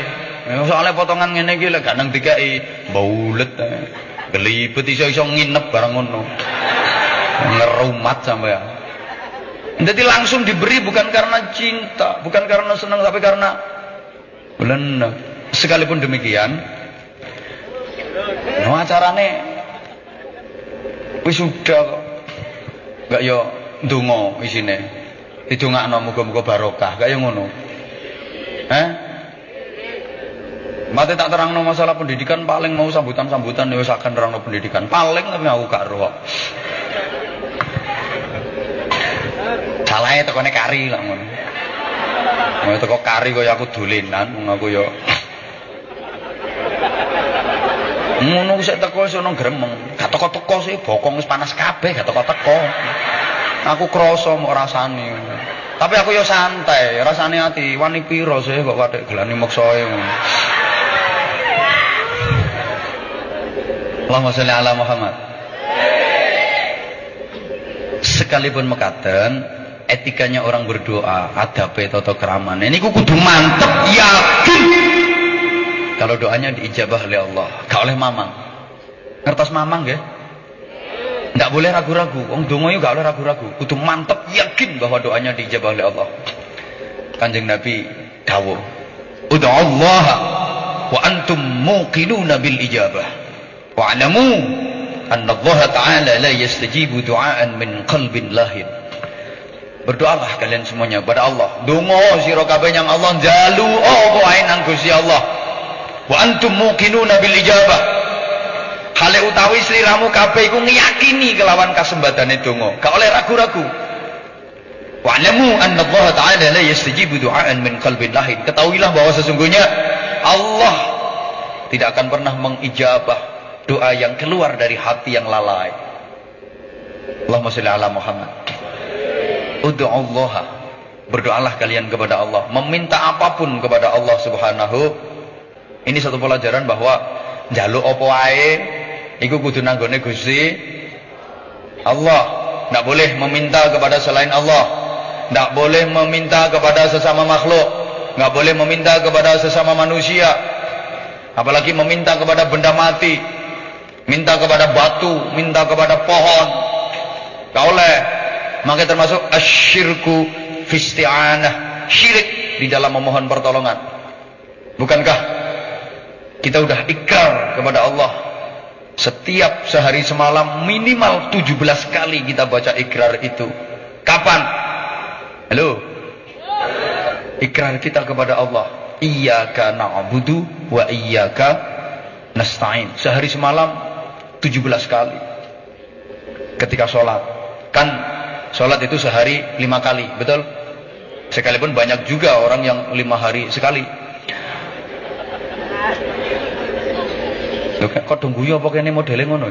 Ya, soalnya potongan ngene iki lek gak nang dikai baulet. Gelibet iso-iso nginep barang ngono ngerumat ya. Jadi langsung diberi bukan karena cinta, bukan karena senang, tapi karena benar. Sekalipun demikian, no acarane wisuda kok. Gak yo ndonga isine. Didongakno muga-muga barokah, gak yo ngono. Eh? Mate tak terangno masalah pendidikan paling mau sambutan-sambutan ya wis akan terangno pendidikan. Paling tapi aku gak roh. Salahe tekone kari lah ngono. Mau teko kari kaya aku dolenan, wong aku yo. Ngono wis teko wis ono gremeng. Gak teko-teko sih bokong wis panas kabeh, gak teko-teko. Aku krasa mau rasane. Tapi aku yo santai, rasane ati wani piro sih kok wadik gelani meksae ngono. Allahumma sholli ala Muhammad. Sekalipun mekaten, etikanya orang berdoa, adabe toto keraman. Ini kudu mantep, yakin. Kalau doanya diijabah oleh Allah, gak oleh mamang. Ngertos mamang ya? Nggak boleh ragu-ragu. Wong donga gak oleh ragu-ragu. Kudu mantep, yakin bahwa doanya diijabah oleh Allah. Kanjeng Nabi dawuh, "Ud'u Allah wa antum muqinuna bil ijabah." Wa'lamu anna Allah Ta'ala la yastajibu du'aan min qalbin lahin. Berdoalah kalian semuanya kepada Allah. Dongo sira kabeh yang Allah jalu apa ae nang Allah. Wa antum muqinuna bil ijabah. Hale utawi sliramu kabeh iku ngiyakini kelawan kasembadane donga. Gak oleh ragu-ragu. Wa'lamu anna Allah Ta'ala la yastajibu du'aan min qalbin lahin. Ketahuilah bahwa sesungguhnya Allah tidak akan pernah mengijabah doa yang keluar dari hati yang lalai. Allahumma sholli ala Muhammad. Ud'ullaha. Berdoalah kalian kepada Allah, meminta apa pun kepada Allah Subhanahu. Ini satu pelajaran bahwa jaluk apa wae iku kudu nanggone Gusti Allah. Tidak boleh meminta kepada selain Allah. Tidak boleh meminta kepada sesama makhluk. Tidak boleh meminta kepada sesama manusia. Apalagi meminta kepada benda mati. Minta kepada batu, minta kepada pohon. Gak oleh. Maka termasuk asyirku fisti'anah. Syirik di dalam memohon pertolongan. Bukankah kita udah ikrar kepada Allah. Setiap sehari semalam minimal 17 kali kita baca ikrar itu. Kapan? Halo? Ikrar kita kepada Allah. Iyaka na'budu wa iyaka nasta'in. Sehari semalam 17 kali. Ketika sholat. Kan sholat itu sehari lima kali. Betul? Sekalipun banyak juga orang yang lima hari sekali. Kok dong guyu apa kene modele ngono?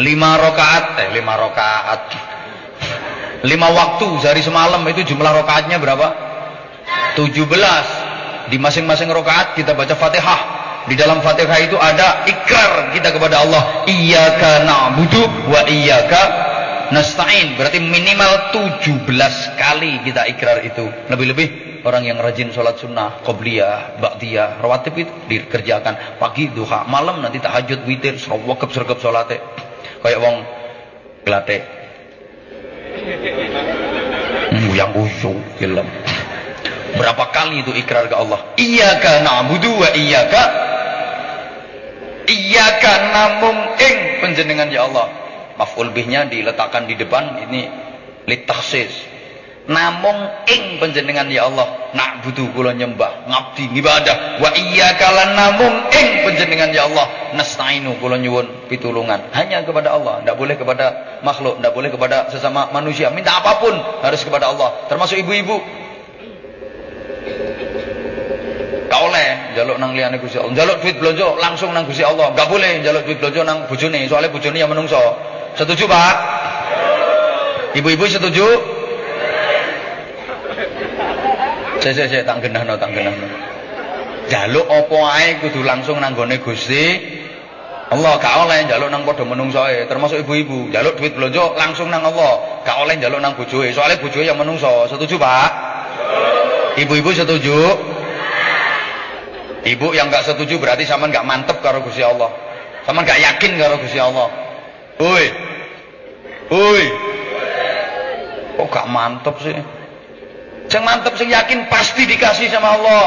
Lima rokaat, eh lima rokaat. Lima waktu sehari semalam itu jumlah rokaatnya berapa? Tujuh belas. Di masing-masing rokaat kita baca fatihah. Di dalam fatihah itu ada ikrar kita kepada Allah. Iyaka na'budu wa iyaka nasta'in. Berarti minimal tujuh belas kali kita ikrar itu. Lebih-lebih orang yang rajin sholat sunnah, qobliyah, ba'diyah, rawatib itu dikerjakan pagi, duha, malam nanti tahajud, witir, wakab sergap sholatnya kayak wong glate hmm, yang khusyuk film berapa kali itu ikrar ke Allah iyyaka na'budu wa iyyaka iyyaka namung ing penjenengan ya Allah. Maf'ul bihnya diletakkan di depan ini litaksis. Namung ing panjenengan ya Allah. Nak butuh kula nyembah ngabdi ibadah wa iyyaka lan namung ing panjenengan ya Allah. Nasta'inu kula nyuwun pitulungan. Hanya kepada Allah ndak boleh kepada makhluk ndak boleh kepada sesama manusia. Minta apa pun harus kepada Allah termasuk ibu-ibu gak oleh jaluk nang liyane Gusti Allah. Jaluk duit belanja langsung nang Gusti Allah. Gak boleh jaluk duit belanja nang bojone soalnya bojone yang menungso. Setuju Pak? Ibu-ibu setuju? Sik sik sik tak genahno tak genahno. Jaluk apa ae kudu langsung nang gone Gusti Allah. Gak oleh njaluk nang padha menungsoe termasuk ibu-ibu. Njaluk duit belanja langsung nang Allah. Gak oleh njaluk nang bojoe soalnya bojoe yang menungso. Setuju Pak? Ibu-ibu setuju ibu yang gak setuju berarti sama gak mantep karo Gusti Allah sama gak yakin karo Gusti Allah woi woi kok gak mantep sih Sing mantep sing yakin pasti dikasih sama Allah.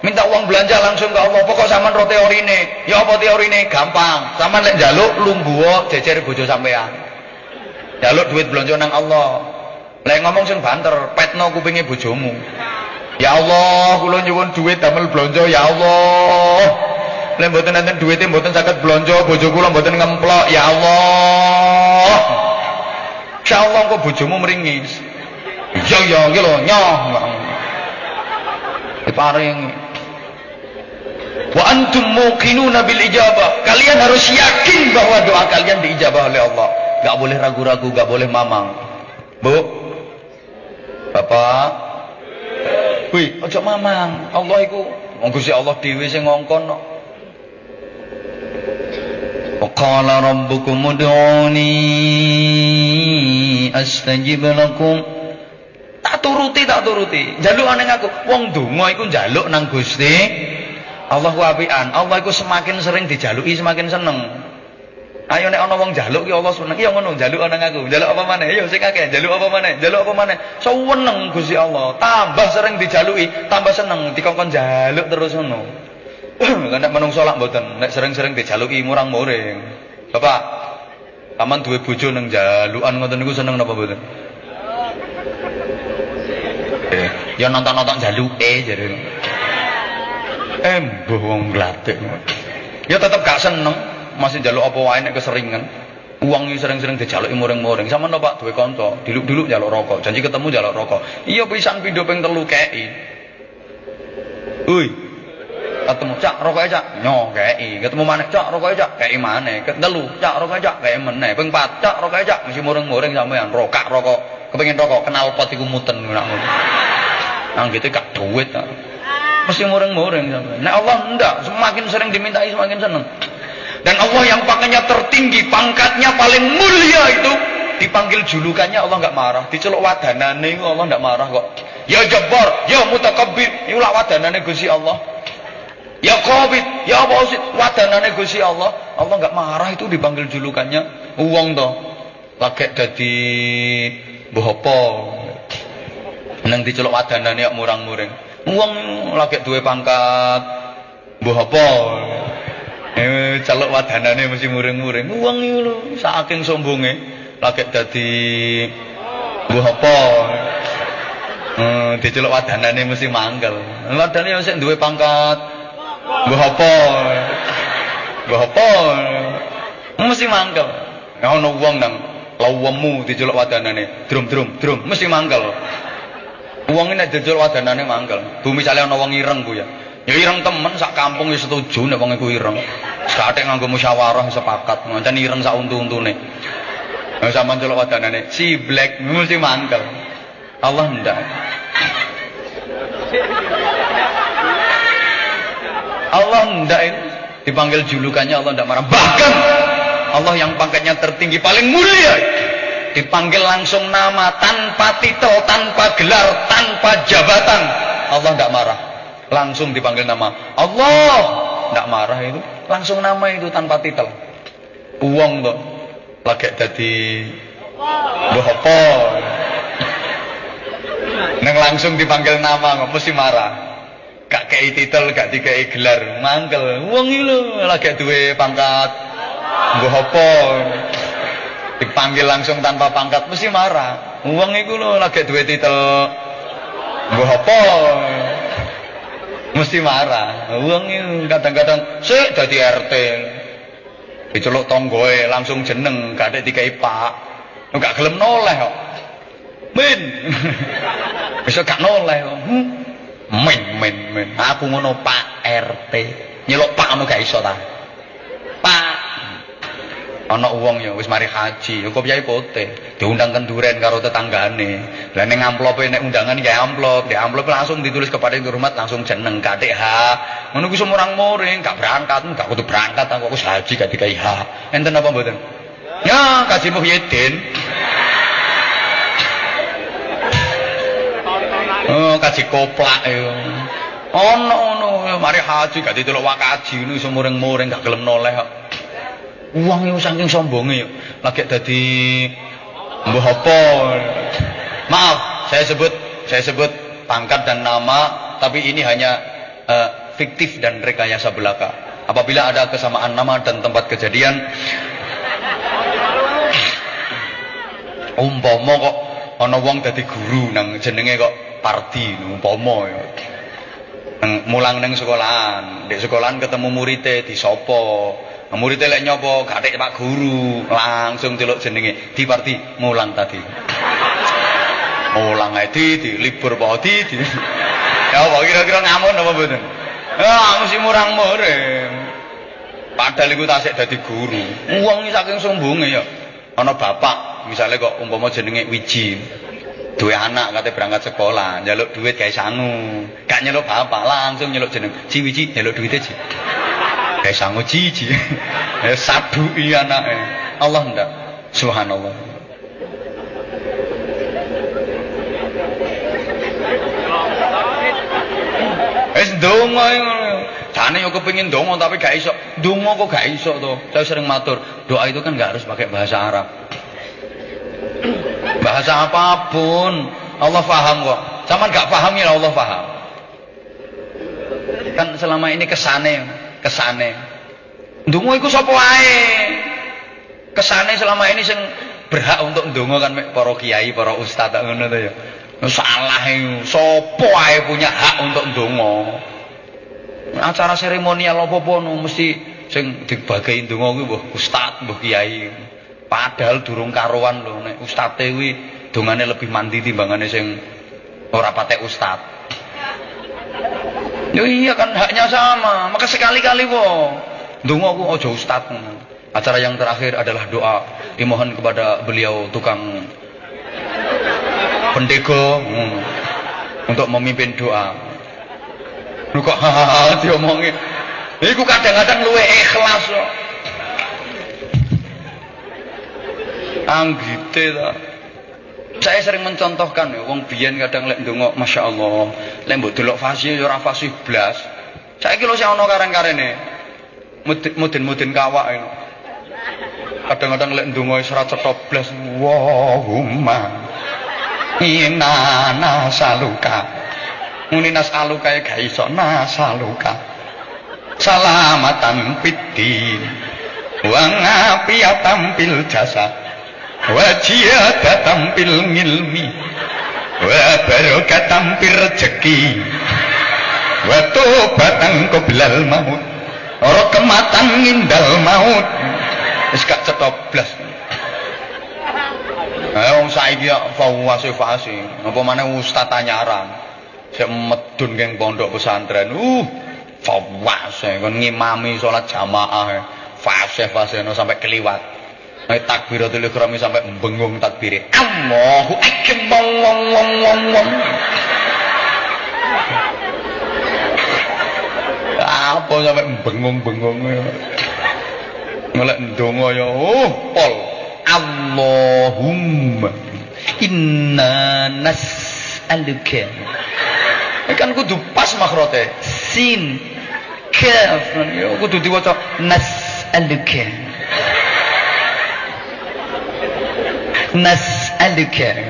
Minta uang belanja langsung ke Allah. Pokok sampean ro teorine. Ya apa teorine? Gampang. Sampean lek njaluk lungguh jejer bojo sampean. Njaluk duit belanja nang Allah. Lek ngomong sing banter, petno kupinge bojomu. Ya Allah, kula nyuwun duit damel belanja ya Allah. Lek mboten enten duwite mboten saged belanja, bojo kula mboten ngemplok ya Allah. Insyaallah kok bojomu meringis. Iya iya iki lho nyoh. Diparingi. Wa antum muqinuna bil ijabah. Kalian harus yakin bahwa doa kalian diijabah oleh Allah. Gak boleh ragu-ragu, gak boleh mamang. Bu. Bapak. Wih, aja mamang. Allah iku wong Gusti Allah dhewe sing ngongkon. Kok. Wa rabbukum ud'uni astajib lakum. Tak turuti tak turuti. Jaluk ning aku. Wong donga iku njaluk nang Gusti Allah ku apian. Allah iku semakin sering dijaluki semakin seneng Ayo nek ana wong njaluk ki Allah seneng. Iya ngono, njaluk nang aku. Njaluk apa maneh? Ayo sing akeh, njaluk apa maneh? Njaluk apa maneh? Seneng Gusti Allah. Tambah sering dijaluki, tambah seneng dikongkon njaluk terus ngono. nek menungso lak mboten, nek sering-sering dijaluki murang-muring. Bapak, paman duwe bojo nang jalukan ngoten niku seneng napa mboten? Ya nonton-nonton jaluke jare. Eh mbuh wong glatik. Ya tetep gak seneng, masih jaluk apa wae nek keseringan. Uang ini sering-sering dijaluki muring-muring. Sama no Pak duwe kanca, diluk-diluk jaluk rokok, janji ketemu jaluk rokok. Iya pisan pindho ping telu kei. Uy. Ketemu cak rokoknya cak, nyo kei. Ketemu maneh cak rokoknya cak, kei maneh. Ketelu cak rokoknya cak, kei meneh. Ping 4 cak rokoknya cak, mesti muring-muring sampean rokak rokok. Kepengin rokok, kenal pot iku muten. Nang gitu gak duit. Mesti muring-muring Nah Allah enggak, semakin sering dimintai semakin seneng. Dan Allah yang pangkatnya tertinggi, pangkatnya paling mulia itu dipanggil julukannya Allah enggak marah. Diceluk wadanane Allah enggak marah kok. Ya Jabbar, ya Mutakabbir, iku lak wadanane Gusti Allah. Ya Qabid, ya Basit, wadanane Gusti Allah. Allah enggak marah itu dipanggil julukannya. Uang toh. Lagi dadi bohopo nang diceluk wadanane kok murang-muring. Wong lagi duwe pangkat apa? Eh celuk wadanane mesti muring-muring. Wong iku lho saking sombonge lagi dadi mbuh apa? Hmm, diceluk wadanane mesti mangkel. Wadane sik duwe pangkat mbuh apa? Mbuh apa? Mesti mangkel. Ono wong nang lawemu diceluk wadanane, drum-drum, drum mesti mangkel. Wong nek jejul wadanane mangkel. Bu misale ana wong ireng ku ya. Ya ireng temen sak kampung wis setuju nek wong iku ireng. Sekathik nganggo musyawarah sepakat, ngancen ireng sak untu-untune. Nah, sampean celok wadanane, si black mesti mantel. Allah ndak. Allah ndak dipanggil julukannya Allah ndak marah. Bahkan Allah yang pangkatnya tertinggi paling mulia dipanggil langsung nama tanpa titel, tanpa gelar, tanpa jabatan. Allah ndak marah. Langsung dipanggil nama. Allah ndak marah itu. Langsung nama itu tanpa titel. Uang tuh. Lagi jadi Mbah apa? Neng langsung dipanggil nama nggak mesti marah. Gak kei titel, gak dikei gelar. Wong iki lho lagi duwe pangkat. Apa? Dipanggil langsung tanpa pangkat mesti marah. Wong iku lho lagi duwe titel. Apa? Mesti marah. Iki kadang-kadang sik dadi RT. Diceluk tonggoe langsung jeneng, gak ada dikai Pak. Gak gelem noleh kok. Min. Bisa gak noleh kok. Hmm. Min, min, min. Aku ngono Pak RT. Nyeluk Pak ngono gak iso ta. Pak. Ana wong ya wis mari haji, ya kok piye pote. Diundang kenduren karo tetanggane. Lah ning amplope nek undangan ya amplop, di amplop langsung ditulis kepada yang hormat langsung jeneng kadek H. Ngono ku semurang muring, gak berangkat, gak kudu berangkat aku wis haji gak dikai H. Enten apa mboten? Ya, Kaji Muhyiddin. Oh, kaji koplak ya. Ono ono mari haji gak ditelok wakaji ini semureng-mureng gak gelem noleh kok. Wong iku saking sombonge yo. Lagi dadi mbah apa. Maaf, saya sebut saya sebut pangkat dan nama, tapi ini hanya uh, fiktif dan rekayasa belaka. Apabila ada kesamaan nama dan tempat kejadian, umpama kok ana wong dadi guru nang jenenge kok Pardi umpama ya. Nang mulang nang sekolahan, di sekolahan ketemu muridé disopo. Muridé lek nyopo gak Pak guru, langsung celuk jenenge di Pardi mulang tadi. Mulang ae di, di libur apa di, di. Ya apa kira-kira ngamun apa mboten? Ya mesti murang muring. Padahal iku tasik dadi guru. Wong saking sombonge ya. Ana bapak, misalnya kok umpama jenenge Wiji. Duwe anak kate berangkat sekolah, njaluk duit gawe sangu. Gak nyeluk bapak, langsung nyeluk jeneng. Ci Wiji, nyeluk duit Ci. Gawe sangu Ci. Ya saduki anake. Allah ndak. Subhanallah. Wis ndonga ngono. Jane yo kepengin ndonga tapi gak iso. Ndonga kok gak iso to. Saya sering matur, doa itu kan gak harus pakai bahasa Arab. Bahasa apa pun Allah paham kok. Cuman gak paham ya Allah paham. Kan selama ini kesane, kesane. Ndonga iku sapa wae? Kesane selama ini sing berhak untuk ndonga kan para kiai, para ustaz ngono to ya. Salah itu. Sopo ae punya hak untuk ndonga. Acara seremonial apa-apa no, mesti sing dibagi ndonga kuwi mbah ustaz, mbah kiai. Padahal durung karuan lho nek ustaz kuwi dongane lebih mandi timbangane sing ora patek ustaz. Ya iya kan haknya sama. Maka sekali-kali wo ndonga ku aja ustaz. Acara yang terakhir adalah doa dimohon kepada beliau tukang pendego hmm, untuk memimpin doa. Lu kok diomongin. Iku kadang-kadang luwe ikhlas kok. Anggite ta. Saya sering mencontohkan ya, wong biyen kadang lek ndonga Masya Allah, lek mbok delok fasih ya ora fasih blas. Saiki lho sing ana karen-karene. Mudin-mudin kawak itu. Kadang-kadang lek ndonga ora cetha blas. Wahumma Ina nasaluka. Muni nasaluka ya gak iso nasaluka. Salamatan fiddin. Wa ngafiyatan fil jasad. Wa jiyadatan fil ilmi. Wa barokatan fil rezeki. Wa tobatan qoblal maut. Ora kematan ngindal maut. Wis gak cetha blas. Eh wong saiki ya fawase fase. Apa maneh ustaz tanyaran. Sik medun keng pondok pesantren. Uh, fase kon ngimami salat jamaah fase-fase no sampai keliwat Nek takbiratul ihram sampai bengung takbire Allahu akbar apa sampai bengung-bengung ngolek ndonga ya oh pol Allahumma inna nas'aluka. Kan kudu pas makrote sin kaf. Ya kudu diwaca nas'aluka نسألك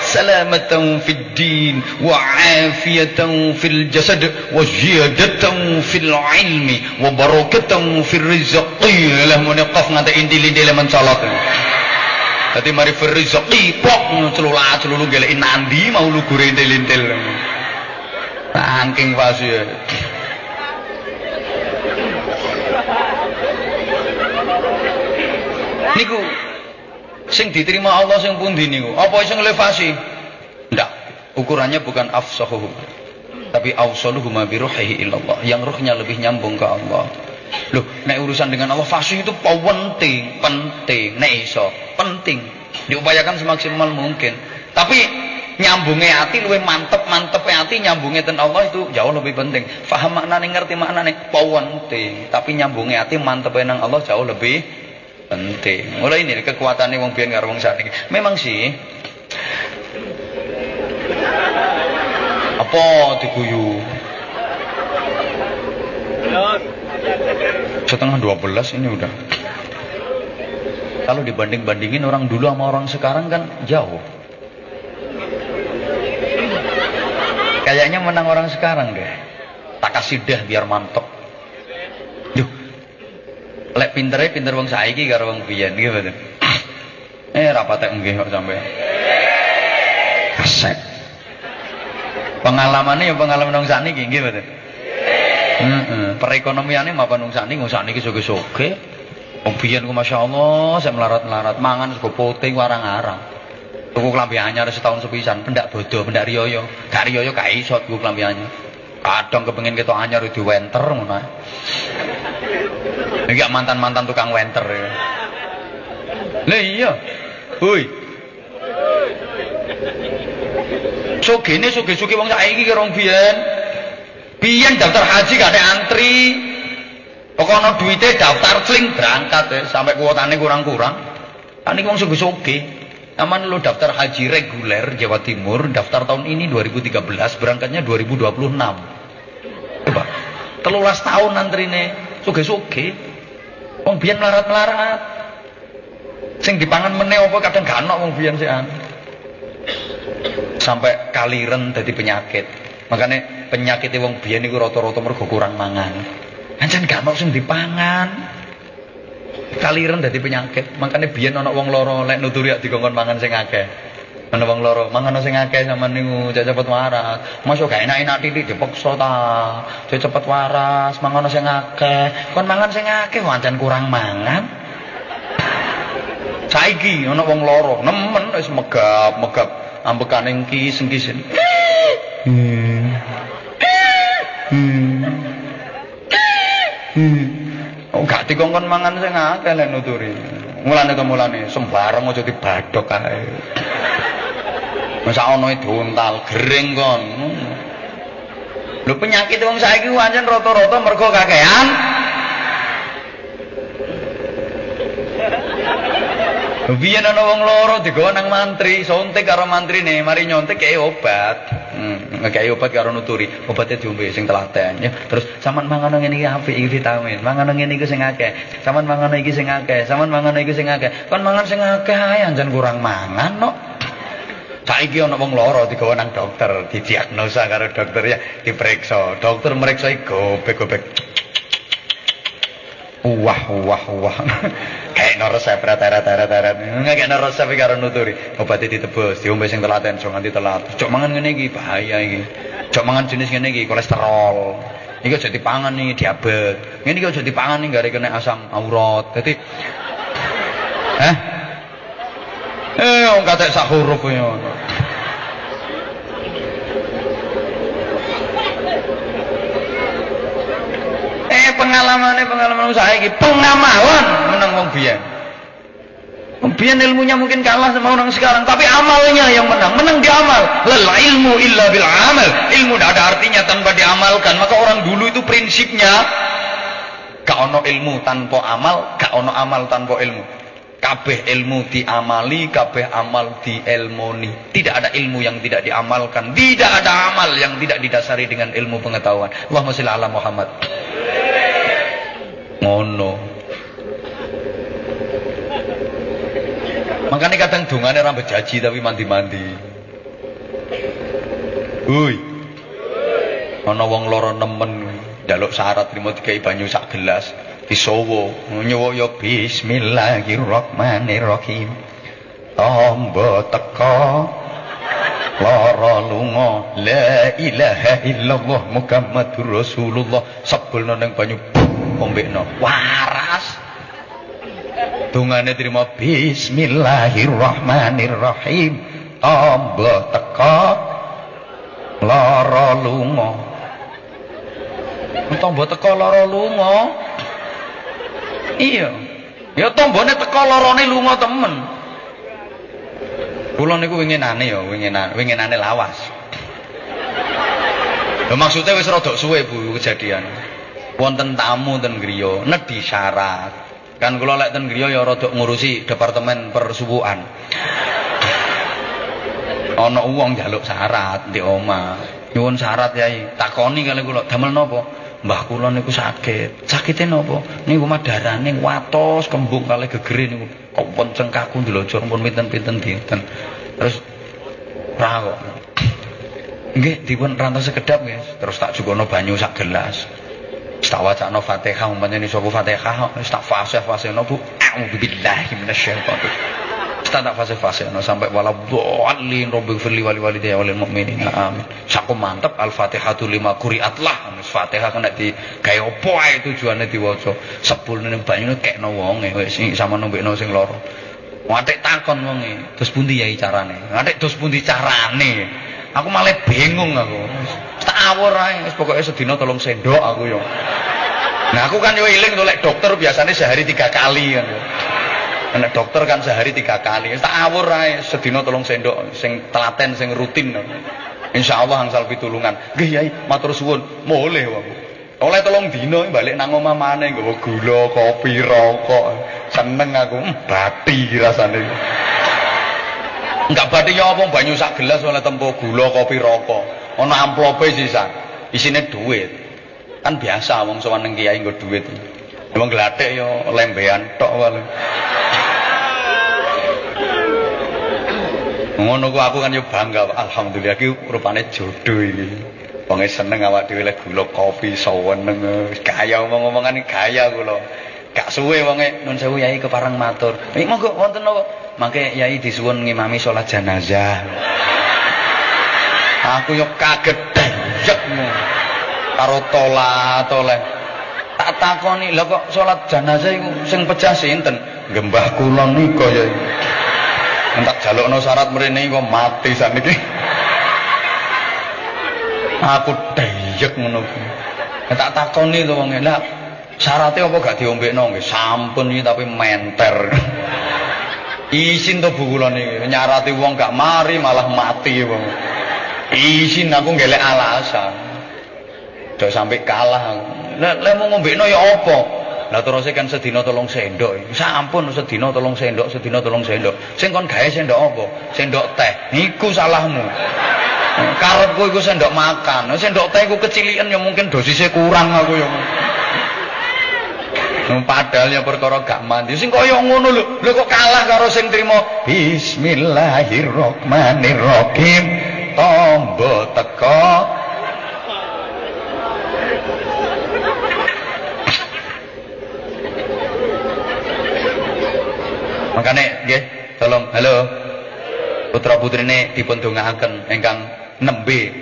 سلامة في الدين وعافية في الجسد وزيادة في العلم وبركة في الرزق. له من قف نتا انتي لدي لمن صلاك تاتي ماري في الرزق. بوك تلولا تلولو جل إن عندي مولو كوري انتي لنتي تانكين فاسي. نيكو. Sing diterima Allah sing pundi niku? Apa sing elevasi? Ndak. Ukurannya bukan afsahuhu. Tapi awsaluhu ma bi ruhihi illallah. Yang ruhnya lebih nyambung ke Allah. Loh, nek urusan dengan Allah fasih itu penting, penting, nek iso, penting. Diupayakan semaksimal mungkin. Tapi nyambungnya hati luwih mantep mantep hati nyambungnya ten Allah itu jauh lebih penting. Faham maknane ngerti maknane penting. Tapi nyambungnya hati mantep nang Allah jauh lebih penting. Mulai ini kekuatannya wong biyen karo wong sakniki. Memang sih apa diguyu? Setengah dua belas ini udah. Kalau dibanding-bandingin orang dulu sama orang sekarang kan jauh. Kayaknya menang orang sekarang deh. Tak kasih deh biar mantep. Lek pintere pinter wong saiki karo wong biyen nggih mboten. Eh rapate nggih kok sampe. Asek. Pengalamannya ya pengalaman wong sakniki nggih mboten. Heeh, perekonomiane mapan wong sakniki wong sakniki soge-soge. Wong biyen ku masyaallah saya melarat-melarat mangan sego poting warang-arang. Tuku klambi anyar setahun sepisan, pendak bodoh, pendak riyoyo. Gak riyoyo gak iso tuku klambi anyar. Kadang kepengin ketok anyar diwenter ngono ini mantan-mantan tukang wenter ya. Iya. Hoi. Sogene soge-soge wong saiki ki rong biyen. Biyen daftar haji gak antri. Pokoknya duitnya daftar fling berangkat ya. Sampai kuotanya kurang-kurang. Ini wong soge-soge. Aman lo daftar haji reguler Jawa Timur. Daftar tahun ini 2013. Berangkatnya 2026. Coba. Telulas tahun antrine. Soge-soge. Wong biyen melarat-melarat. Sing dipangan meneh apa kadang gak ono wong biyen sekan. Sampai kaliren dadi penyakit. Makanya penyakit wong biyen iku rata-rata mergo kurang mangan. Ancen gak ono sing dipangan. Kaliren dadi penyakit. Makanya biyen ana wong loro lek nuturi dikongkon mangan sing akeh. Ana wong loro, mangan sing akeh sampean niku cek cepet waras. Masuk gak enak-enak titik dipaksa ta. Cek cepet waras, mangan sing akeh. Kon mangan sing akeh kurang mangan. Saiki ana wong loro, nemen wis megap-megap ambekane kis-kis. Hmm. Hmm. Hmm. Gak dikongkon mangan sing akeh lek nuturi. Mulane to mulane sembarang aja dibadhok kae. Masa ana dontal, gering kon. Lho penyakit wong saiki pancen rata-rata mergo kakean. Biyen ana wong loro digawa nang mantri, sontek karo mantrine, mari nyontek kaya obat. Hmm, kaya obat karo nuturi, obatnya diombe sing telaten ya. Terus sampean mangan ngene iki apik iki vitamin, mangan ngene iki sing akeh. Sampean mangan iki sing akeh, sampean mangan iki sing akeh. Kon mangan sing akeh anjen kurang mangan no. Saiki ana wong lara digawa nang dokter, didiagnosa karo dokter ya, diperiksa. Dokter meriksa gobek-gobek. Wah, wah, wah. Kayak no resep teret-teret-teret. Kayak no resep karo nuturi. Obatnya ditebus, diombe sing telaten, aja nganti telat. Cok mangan ngene iki bahaya iki. Cok mangan jenis ngene iki kolesterol. Iki aja dipangan nih diabetes. Ngene iki aja dipangan nih gara kena asam aurat. Dadi Eh? Eh, wong katek sak huruf ya. pengalaman pengalaman saiki pengamalan menang wong biyen. Ilmunya mungkin kalah sama orang sekarang, tapi amalnya yang menang. Menang di amal. Lal ilmu illa bil amal. Ilmu tidak ada artinya tanpa diamalkan. Maka orang dulu itu prinsipnya gak ono ilmu tanpa amal, gak ono amal tanpa ilmu. Kabeh ilmu diamali, kabeh amal dielmoni. Tidak ada ilmu yang tidak diamalkan. Tidak ada amal yang tidak didasari dengan ilmu pengetahuan. Allahumma sholli ala Muhammad. Ngono. Makanya kadang dungane rambut jaji tapi mandi-mandi. Hui. Ana wong loro nemen njaluk syarat trimo dikai banyu sak gelas disowo nyuwuk ya bismillahirrahmanirrahim. Tombo teko lara lunga la ilaha illallah muhammadur rasulullah sebulno ning banyu ombekno waras Dungane terima Bismillahirrahmanirrahim. Amba teka lara lunga. Tombo teka lara lunga. Iya. Ya tombone teka larane lunga temen. Kula niku winginane ya, winginane, winginane lawas. Maksudnya wis rada suwe Bu kejadian. Wonten tamu ten griya, nedhi syarat. Kan kula lek ten griya ya rada ngurusi departemen persubuhan. Ana wong njaluk syarat di omah. Nyuwun syarat yai. Takoni kali kula, damel napa? Mbah kula niku sakit. Sakite napa? Niku mah darane watos kembung kali gegere niku. Kok pun cengkaku ndelojor pun pinten-pinten dinten. Terus ra kok. Nggih dipun rantos sekedap nggih. Terus tak jukono banyu sak gelas. Tak wacana Fatihah umpamanya ni sapa Fatihah wis tak fasih-fasihno Bu. A'udzu billahi minasyaitonir tak tak fasih-fasihno sampai wala dhalin rabbil firli wali walidayya walil mu'minin. Amin. Saku mantep Al-Fatihatu lima quri'at lah. Fatihah kena di gawe opo ae tujuane diwaca. Sepul ning banyune kekno wonge wis sama nombekno sing lara. Watik takon wonge, terus pundi yai carane? Watik terus pundi carane? Aku malah bingung aku tak awur ae wis pokoke sedina tolong sendok aku yo. Nah aku kan yo iling lek dokter biasanya sehari tiga kali kan. Nek dokter kan sehari tiga kali. Tak awur ae sedina tolong sendok sing telaten sing rutin. Insyaallah angsal pitulungan. Nggih Yai, matur suwun. Boleh wong. Oleh tolong dino balik nang omah maneh nggawa gula, kopi, rokok. Seneng aku, hmm, bati rasane. Enggak bati ya apa banyu sak gelas oleh tempo gula, kopi, rokok ana amplope sisa. Isine duit. Kan biasa wong sowan ning kiai nggo duit. Wong glathek yo lembean tok wae. Ngono ku aku kan yo bangga alhamdulillah iki rupane jodoh iki. Wonge seneng awak dhewe lek gula kopi saweneng gaya omong-omongan gaya kula gak suwe wonge nun sewu yai keparang matur. Monggo wonten napa mangke yai disuwun ngimami salat jenazah Aku yo kaget dayekmu. Karo tola toleh. Tak takoni, lha kok salat jenazah iku sing pecah sinten? Gembah kula nika ya. Tak jalukno syarat mrene kok mati saniki. Aku dayek ngono kuwi. Tak takoni to wong lah syaratnya apa gak diombekno nggih? Sampun iki tapi menter. Isin to bu kula niki nyarati wong gak mari malah mati wong. Isin aku ngelek alasan. Udah sampai kalah. Lah mau ngombekno ya apa? Lah terus kan sedina tolong sendok. Sampun sedina tolong sendok, sedina tolong sendok. Sing kon gawe sendok apa? Sendok teh. Iku salahmu. Karepku iku sendok makan. Sendok teh iku kecilian ya mungkin dosisnya kurang aku ya. Padahal ya perkara gak mandi. Sing kaya ngono lho. Lho kok kalah karo sing trimo Bismillahirrahmanirrahim tombo teko makanya nggih tolong. Halo. Putra putrine dipun dongaaken ingkang nembe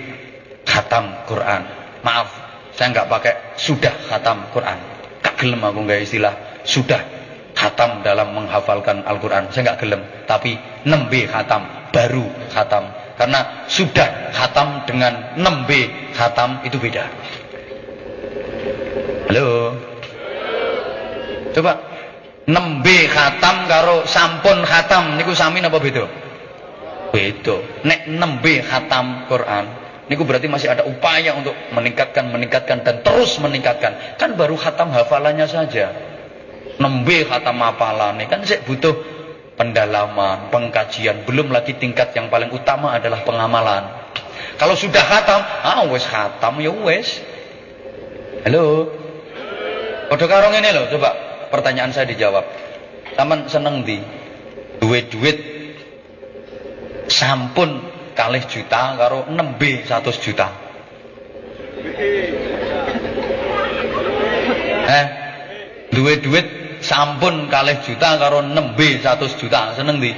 khatam Quran. Maaf saya nggak pakai sudah khatam Quran. Gak gelem aku nggak istilah sudah khatam dalam menghafalkan Al-Quran. Saya nggak gelem tapi nembe khatam baru khatam karena sudah khatam dengan 6B khatam itu beda. Halo. Coba nembe khatam karo sampun khatam niku sami napa beda? Beda. Nek nembe khatam Quran niku berarti masih ada upaya untuk meningkatkan, meningkatkan dan terus meningkatkan. Kan baru khatam hafalannya saja. Nembe khatam hafalane kan sih butuh pendalaman, pengkajian, belum lagi tingkat yang paling utama adalah pengamalan. Kalau sudah khatam, ah wes khatam ya wes. Halo. Padha karo ngene lho, coba pertanyaan saya dijawab. Taman seneng di duit-duit sampun kalih juta karo nembe 100 juta. Eh, duit-duit sampun kalih juta karo nembe 100 juta, seneng di?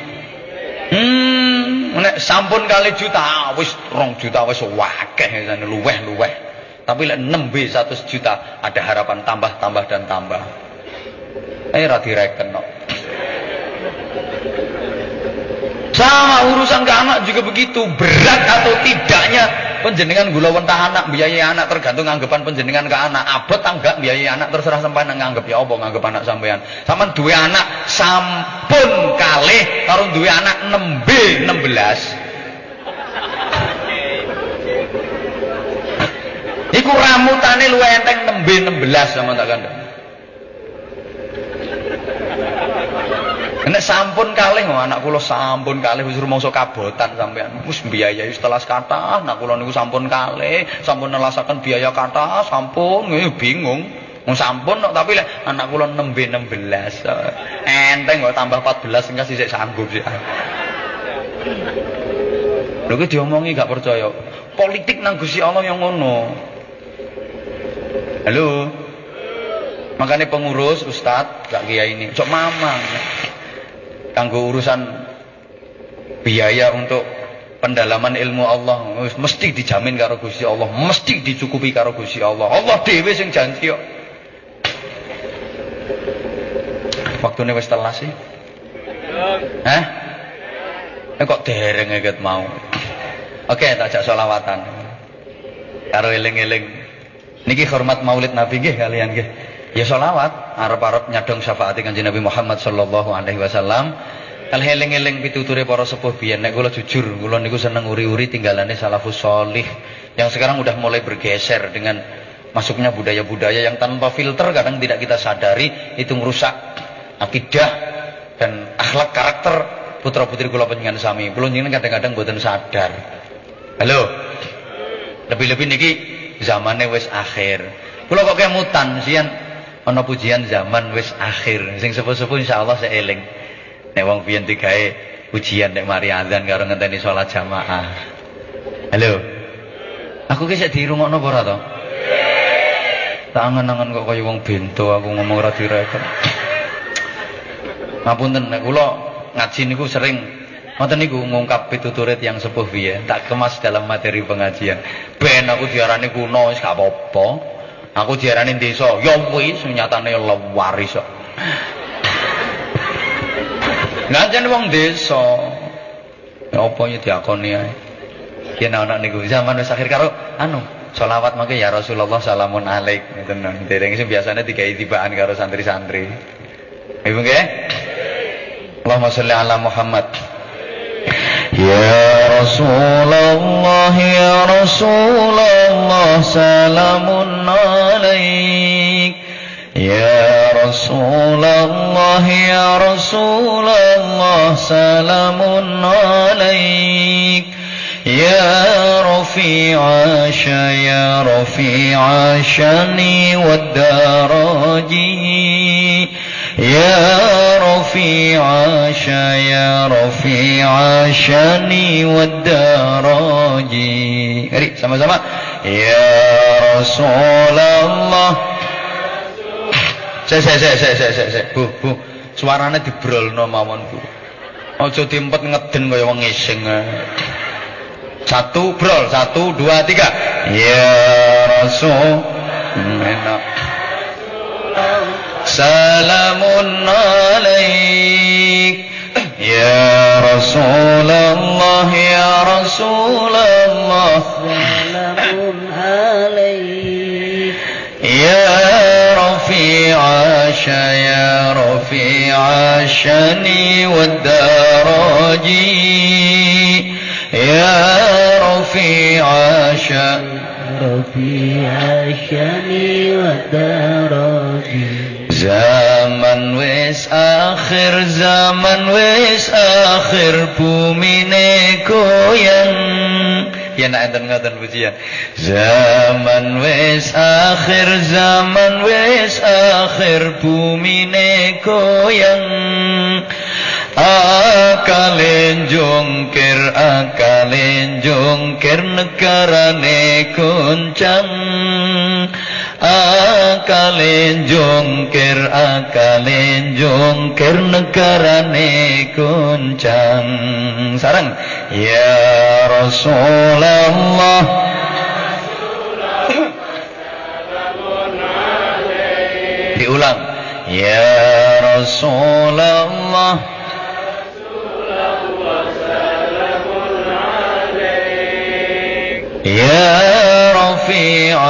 Hmm, nek sampun kalih juta, wis rong juta wis wakeh luweh-luweh. Tapi lek nembe 100 juta, ada harapan tambah, tambah dan tambah. Eh ra direken no. Sama urusan ke anak juga begitu. Berat atau tidaknya penjenengan gula wentah anak, biaya anak tergantung anggapan penjenengan ke anak. Abot enggak biaya anak terserah sampai nganggep ya apa nganggep anak sampean. Sama dua anak sampun kalih karo dua anak nembe 16. Iku ramutane luwih enteng nembe 16 sama tak kandhani. Nek sampun kalih oh, anak kula sampun kalih wis rumangsa kabotan sampean. Wis biayai setelah kathah, anak kula niku sampun kalih, sampun nelasaken biaya kathah, sampun eh, bingung. Wong sampun tapi lek anak kula nembe 16. Enteng kok tambah 14 enggak sisik sanggup sih. Lho diomongi gak percaya. Politik nang Gusti Allah yang ngono. Halo. Makanya pengurus Ustadz, gak kiai ini, cok mamang kanggo urusan biaya untuk pendalaman ilmu Allah mesti dijamin karo Gusti Allah, mesti dicukupi karo Gusti Allah. Allah dhewe sing janji kok. Waktune wis telas sih. Hah? Eh kok dereng eket mau. Oke, tak jak selawatan. Karo eling-eling. Niki hormat Maulid Nabi nggih kalian nggih. Ya solawat, arep-arep nyadong syafaat kanjeng Nabi Muhammad sallallahu alaihi wasallam. Kal eling-eling pituture para sepuh biyen nek kula jujur, kula niku seneng uri-uri tinggalane salafus solih yang sekarang udah mulai bergeser dengan masuknya budaya-budaya yang tanpa filter kadang tidak kita sadari itu merusak akidah dan akhlak karakter putra-putri kula panjenengan sami. Kula njenengan kadang-kadang mboten sadar. Halo. Lebih-lebih niki zamane wis akhir. Kula kok kemutan sian ana pujian zaman wis akhir. Sing sepuh-sepuh insyaallah saya eling. Nek wong biyen digawe pujian nek mari azan karo ngenteni salat jamaah. Halo? Aku ki sik dirungokno apa ora to? Tak angen-angen kok kaya wong bento aku ngomong ora direken ngapunten nek kula ngaji niku sering. Ngoten niku ngungkap pituturit yang sepuh biyen. Tak kemas dalam materi pengajian. Ben aku diarani kuno wis gak apa-apa Aku diarani desa, ya wis nyatane lewaris kok. Ngajen wong desa. Ya apa ya diakoni ae. Yen ana niku zaman wis akhir karo anu selawat mangke ya Rasulullah salamun alaik ngoten. Dereng sing biasane digawe tibaan karo santri-santri. Ibu nggih? Allahumma sholli ala Muhammad. يا رسول الله يا رسول الله سلام عليك. يا رسول الله يا رسول الله سلام عليك. يا رفيع يا رفيع شني والدرجي يا رفيع يا رفيع شني والدرجي Mari sama-sama Ya Rasulullah Saya saya saya saya saya saya Bu bu suaranya dibrolno mawon Bu Aja diempet ngeden kaya wong ngising Satu brol satu dua tiga Ya Rasul enak سلام عليك. يا رسول الله يا رسول الله. سلام عليك. يا رفيع يا رفيع الشن والدرج يا رفيع الشن رفيع الشن والدرج Zaman wis akhir, zaman wis akhir bumine goyang. Ya nak enten ngoten pujian. Zaman wis akhir, zaman wis akhir bumine goyang. Akalen jongkir, akalen jongkir negarane goncang. Akalen jongkir, akalen jongkir negarane goncang. Sarang ya Rasulullah Diulang Ya Rasulullah يا رفيع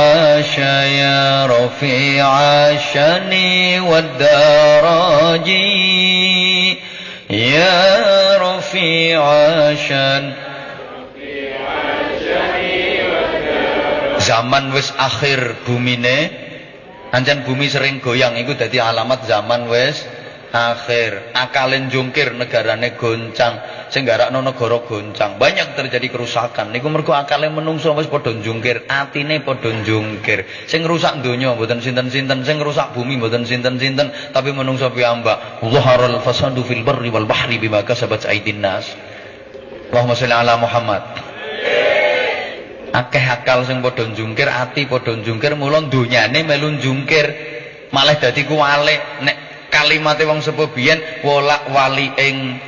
يا رفيع الشن والدرج يا رفيع الشن zaman wis akhir bumine anjan bumi sering goyang iku dadi alamat zaman wis akhir. Akalin jungkir negarane goncang. Sing garakno negara goncang. Banyak terjadi kerusakan. Niku mergo akale menungso wis padha jungkir atine padha jungkir sing rusak donya mboten sinten-sinten. Sing rusak bumi mboten sinten-sinten. Tapi menungso piyambak. Dhaharal fasadu fil barri wal bahri bima kasabat aydin nas. Allahumma sholli ala Muhammad. Akeh akal sing padha jungkir ati padha jungkir mula donyane melu jungkir malah dadi kuwalik nek kalimate wong sepuh biyen wolak wali ing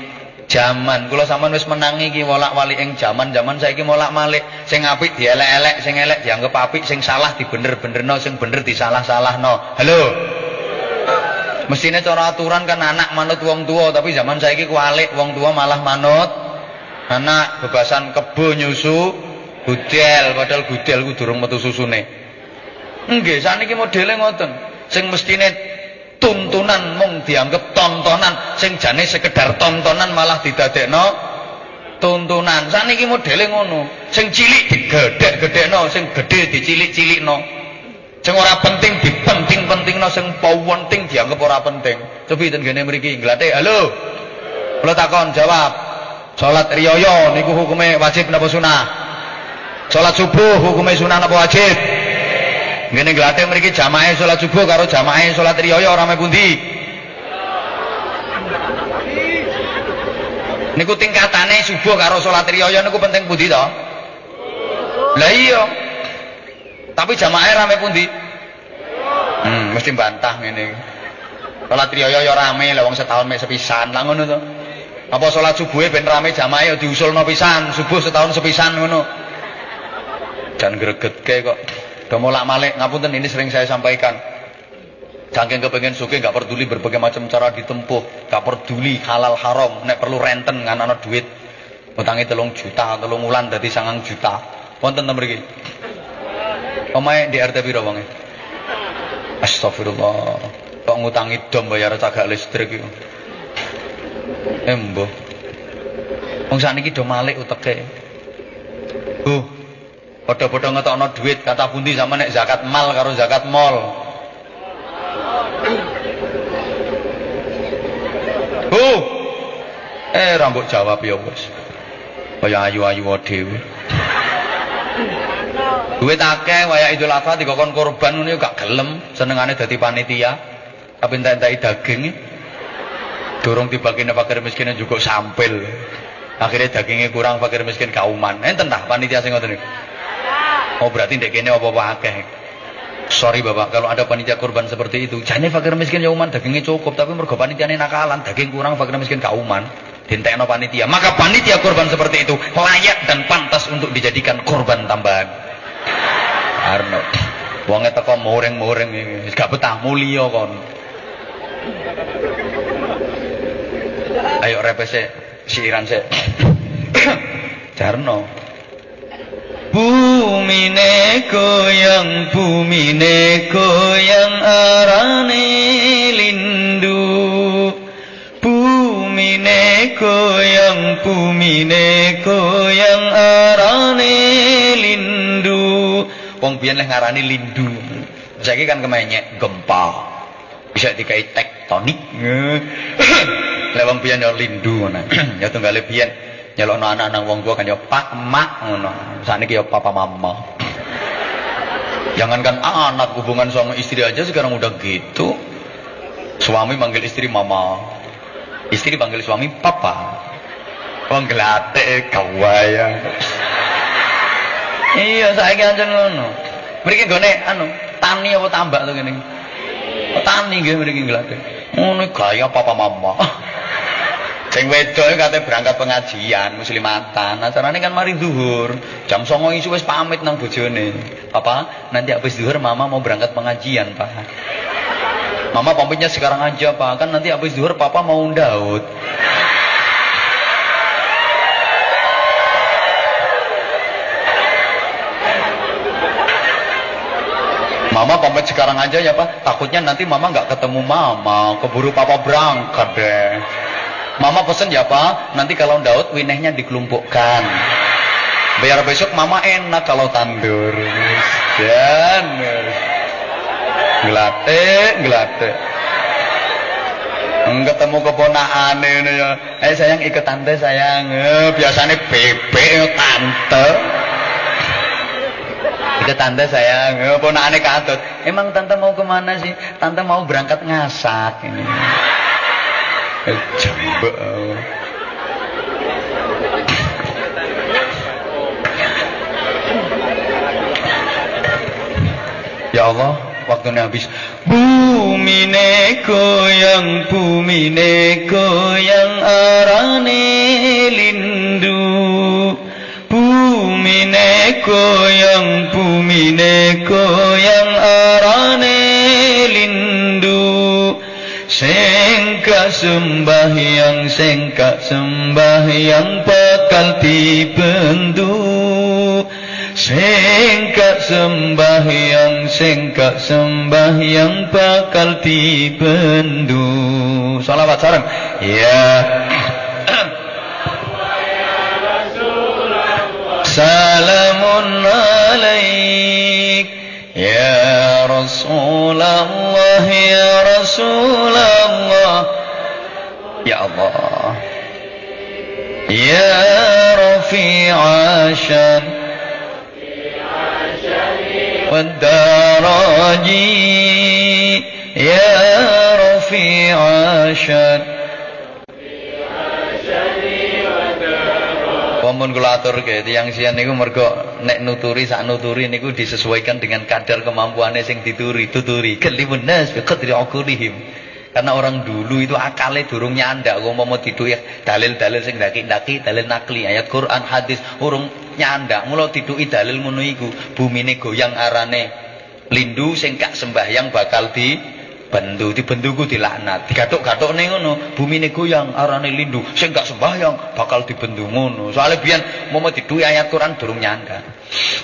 jaman. Kula sampean wis menangi iki wolak wali ing jaman. Jaman saiki molak malik. Sing apik dielek-elek, sing elek dianggap apik, sing salah dibener-benerno, sing bener disalah-salahno. Halo. Mestine cara aturan kan anak manut wong tua, tapi zaman saiki kualik wong tua malah manut anak bebasan kebo nyusu gudel padahal gudel ku durung metu susune. Nggih, saniki modele ngoten. Sing mestine tuntunan mung dianggap tontonan sing jane sekedar tontonan malah didadekno tuntunan. Saniki modele ngono sing cilik digedhek-gedhekno sing gedhe dicilik-cilikno. Sing ora penting dipenting-pentingno sing penting dianggap ora penting. Coba ten gene mriki? Glate halo. Kula takon jawab salat riyaya niku hukume wajib napa sunah? Salat subuh hukume sunah napa wajib Ngene glatih mriki jamaah salat subuh karo jamaah salat riyaya ora pundi? Niku tingkatane subuh karo salat riyaya niku penting pundi to? Lah iya. Tapi jamaah rame pundi? Hmm, mesti bantah ngene. Salat riyaya ya rame lah wong setahun mek sepisan lah ngono to. Apa salat subuhe ben rame jamaah ya diusulno pisan, subuh setahun sepisan ngono. Jan gregetke kok. Udah mulak malik, ngapunten ini sering saya sampaikan. Saking kepengen suke nggak peduli berbagai macam cara ditempuh, nggak peduli halal haram, nek perlu renten ngan ana duit. Utangi telung juta, telung ulan dadi sangang juta. Wonten to mriki. Omae di RT piro wonge? Astagfirullah. Kok ngutangi dom bayar cagak listrik iku. Embo. Wong sakniki do malik uteke. Bu, Padha-padha ngetokno duit kata pundi sama nek zakat mal karo zakat mall. Bu. Eh rambut jawab ya wis. Kaya ayu-ayu dhewe. Duit akeh waya Idul Adha dikokon korban ngono gak gelem, senengane dadi panitia. Tapi entek-enteki daging. Dorong dibagine fakir miskin juga sampil. Akhirnya dagingnya kurang fakir miskin kauman. Enten tah panitia sing ngoten. Oh berarti ndek kene apa-apa akeh. Sorry Bapak, kalau ada panitia kurban seperti itu, jane fakir miskin ya uman dagingnya cukup, tapi mergo panitiane nakalan, daging kurang fakir miskin kauman, dintekno panitia. Maka panitia kurban seperti itu layak dan pantas untuk dijadikan kurban tambahan. Arno. Wonge teko moreng-moreng wis gak betah mulia kon. Ayo repese siiran sik. Jarno. Bu Bumine goyang bumine goyang arane lindu. Bumine goyang bumine goyang arane lindu. Wong biyen leh ngarani lindu. Saiki kan kemenyek gempa. Bisa dikai tektonik lewang biyen yo lindu ngono. Ya tunggale biyen nyelokno anak nang wong tua kan yo pak mak ngono. Sakniki yo papa mama. Jangankan anak hubungan suami istri aja sekarang udah gitu. Suami manggil istri mama. Istri panggil suami papa. Wong glate kawaya iya saiki aja ngono. Mriki gone anu tani apa tambak to ngene? Tani nggih mriki glate ngono gaya papa mama Sing wedok kate berangkat pengajian muslimatan. Acarane kan mari zuhur. Jam 09.00 isu wis pamit nang bojone. Papa, nanti habis zuhur mama mau berangkat pengajian, Pak. Mama pamitnya sekarang aja, Pak. Kan nanti habis zuhur papa mau ndaut. Mama pamit sekarang aja ya Pak. Takutnya nanti mama nggak ketemu mama, keburu papa berangkat deh. Mama pesen ya Pak, nanti kalau Daud winehnya dikelumpukkan. Biar besok mama enak kalau tandur. Dan gelate, gelate. Ketemu keponakan ini ya. Eh sayang ikut tante sayang. Eh, biasanya bebek tante. Ikut tante sayang. Eh, ponakane kantut. Emang tante mau ke mana sih? Tante mau berangkat ngasak ini. Jambak. Ya Allah, waktunya habis. Bumi neko yang bumi neko yang arane lindu. Bumi neko yang bumi neko yang arane lindu. Sengka sembahyang sengka sembahyang bakal dibendu. Sengka sembahyang sengka sembahyang bakal dibendu. Salawat sarang Ya. Salamun alaik Ya Rasulullah Ya Rasulullah Ya Allah Ya Rafi'ashan Wadaraji Ya Rafi'ashan Pamun kula aturke tiyang sian niku mergo nek nuturi sak nuturi niku disesuaikan dengan kadar kemampuannya sing dituri tuturi. Kelimun nas bi qadri uqulihim. Karena orang dulu itu akale durung nyandak umpama diduki dalil-dalil sing daki-daki dalil nakli ayat Quran hadis urung nyandak. Mula diduki dalil ngono iku bumine goyang arane. Lindu sing gak sembahyang bakal di bendu dibenduku dilaknat. Digathuk nih ngono bumine goyang arane lindu. Sing gak sembahyang bakal dibendu ngono. Soalnya biyen mau diduwi ayat Quran durung nyanda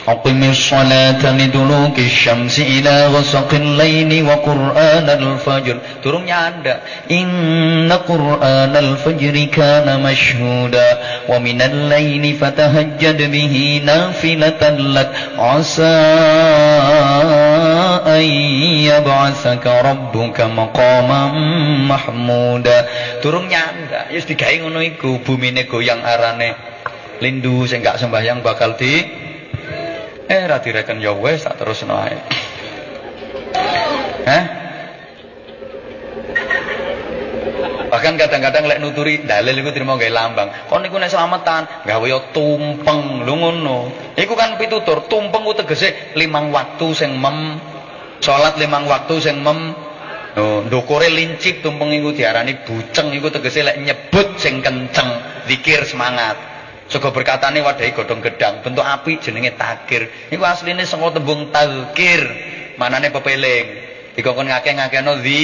aqimis sholata liduluki syamsi ila ghasaqil laili wa qur'anal fajr. Durung nyanda. Inna qur'anal fajri kana mashhuda. Wa minal laili fatahajjad bihi nafilatan lak. Asa an yab'atsaka rabbuka maqaman mahmuda turung nyanda. Wis digawe ngono iku bumine goyang arane. Lindu sing gak sembahyang bakal di eh ra direken ya wis tak terusno ae. Hah? Bahkan kadang-kadang lek nuturi dalil iku trimo gawe lambang. Kon niku nek slametan gawe tumpeng lho ngono. Iku kan pitutur, tumpeng ku tegese limang waktu sing mem Salat limang waktu sing mem Oh, ndukure lincip tumpeng iku diarani buceng iku tegese lek nyebut sing kenceng, zikir semangat. Sego berkatane wadahi godhong gedang, bentuk api jenenge takir. Iku asline saka tembung tazkir, manane pepeling. Dikongkon ngake-ngakeno di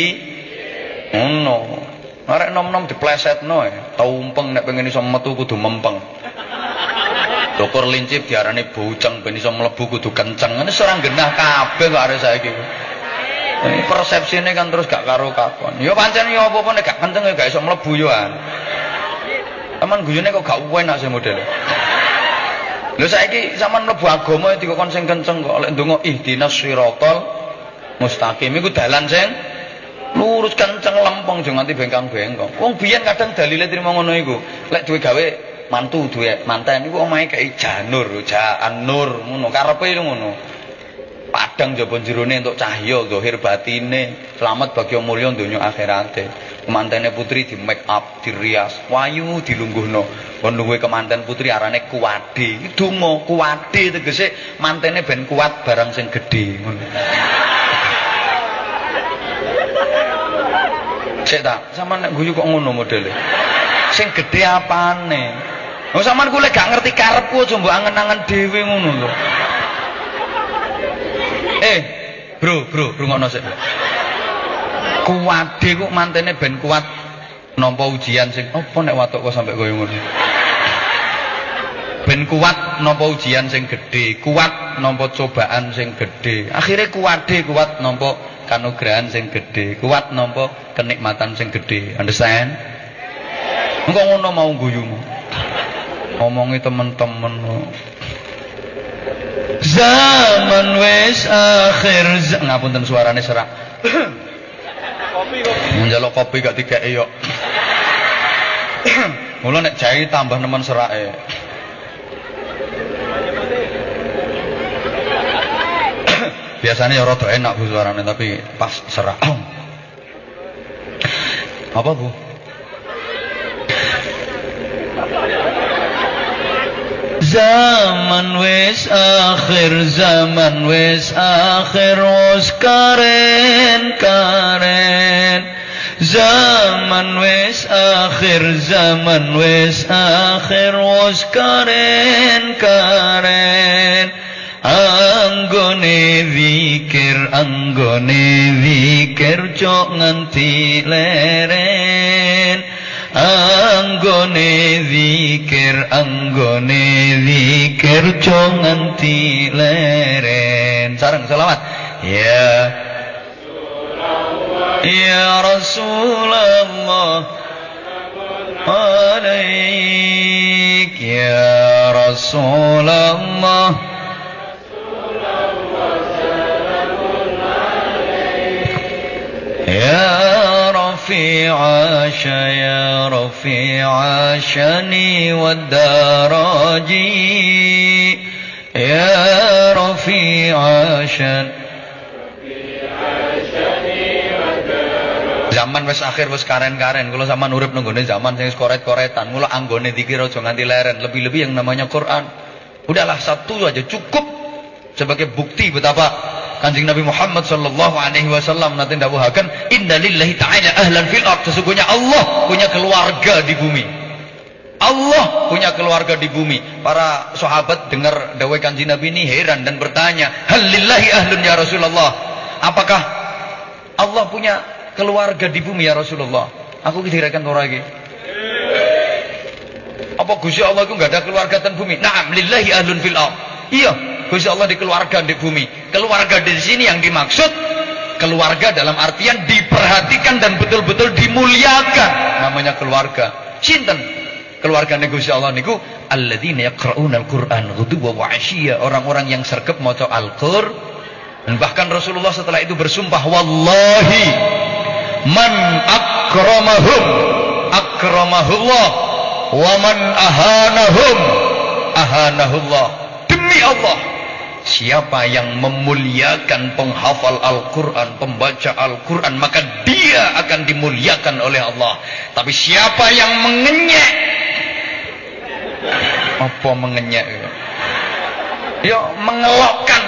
ngono. Arek nom-nom diplesetno ya. Tumpeng nek pengen iso metu kudu mempeng. Dokter lincip diarani bujeng ben iso mlebu kudu kenceng. Ini serang genah kabeh kok arek saiki. Ini persepsine kan terus gak karo kapan. Ya pancen ya apa-apa nek gak kenceng ya gak iso mlebu yo an. Aman guyune kok gak enak sih model. Lho saiki sampean mlebu agama dikon sing kenceng kok lek ndonga ihdinas siratal mustaqim iku dalan sing lurus kenceng lempeng aja nganti bengkang-bengkong. Wong biyen kadang dalile trimo ngono iku. Lek duwe gawe mantu duwe manten iku omahe kayak janur, jaan nur ngono karepe ngono. Padang jaba jerone entuk cahya zahir batine, selamat bagi mulya donya akhirate. Kemantene putri di make up, dirias, wayu dilungguhno. Kon luwe kemanten putri arane kuwade. Donga kuwade tegese mantene ben kuat barang sing gedhe. Cek tak, sama nek guyu kok ngono modele. Sing gedhe apane? Wong sampean ku lek gak ngerti karepku aja mbok angen-angen dhewe ngono lho. Eh, bro, bro, rungokno sik. Kuwade ku mantene ben kuat nampa ujian sing apa nek watuk kok sampe koyo ngono. Ben kuat nampa ujian sing gedhe, kuat nampa cobaan sing gedhe. Akhire kuwade kuat nampa kanugrahan sing gedhe, kuat nampa kenikmatan sing gedhe. Understand? Engko ngono mau guyumu. Ngomongi temen-temen. Zaman wis akhir ngapunten suarane serak. kopi kopi. Njaluk kopi gak dikeki yo. Mula nek jahe tambah nemen serake. Biasanya ya rada enak Bu suarane tapi pas serak. Apa Bu? Zaman wis akhir zaman wis akhir wis karen karen Zaman wis akhir zaman wis akhir wis karen karen Anggone zikir anggone zikir cok nganti leren. Anggone zikir anggone zikir cok nganti leren. Sareng selawat. Ya. Ya Rasulullah. Alaik. Ya Rasulullah يا رفيع عاش يا رفيع عاشني والدراجي يا رفيع عاشن Zaman wis akhir wis karen-karen. Kula zaman urip nenggone zaman sing koret-koretan. Mula anggone dikir aja nganti leren. Lebih-lebih yang namanya Quran. Udahlah satu aja cukup sebagai bukti betapa Kanjeng Nabi Muhammad sallallahu alaihi wasallam nanti dawuhaken inna lillahi ta'ala ahlan fil ard sesungguhnya Allah punya keluarga di bumi. Allah punya keluarga di bumi. Para sahabat dengar dawai Kanjeng Nabi ini heran dan bertanya, "Hal lillahi ahlun ya Rasulullah?" Apakah Allah punya keluarga di bumi ya Rasulullah? Aku kirakan ora iki. Apa Gusti Allah itu enggak ada keluarga di bumi? Naam lillahi ahlun fil ard. Iya, Gusti Allah di keluarga di bumi. Keluarga di sini yang dimaksud keluarga dalam artian diperhatikan dan betul-betul dimuliakan namanya keluarga. Sinten keluarga Gusti Allah niku alladzina yaqra'una al-Qur'an ghuduwa wa 'ashiyya, orang-orang yang sergap maca Al-Qur'an. Dan bahkan Rasulullah setelah itu bersumpah wallahi man akramahum akramahullah wa man ahanahum ahanahullah. Demi Allah Siapa yang memuliakan penghafal Al-Quran, pembaca Al-Quran, maka dia akan dimuliakan oleh Allah. Tapi siapa yang mengenyek? Apa mengenyek? Ya, mengelokkan.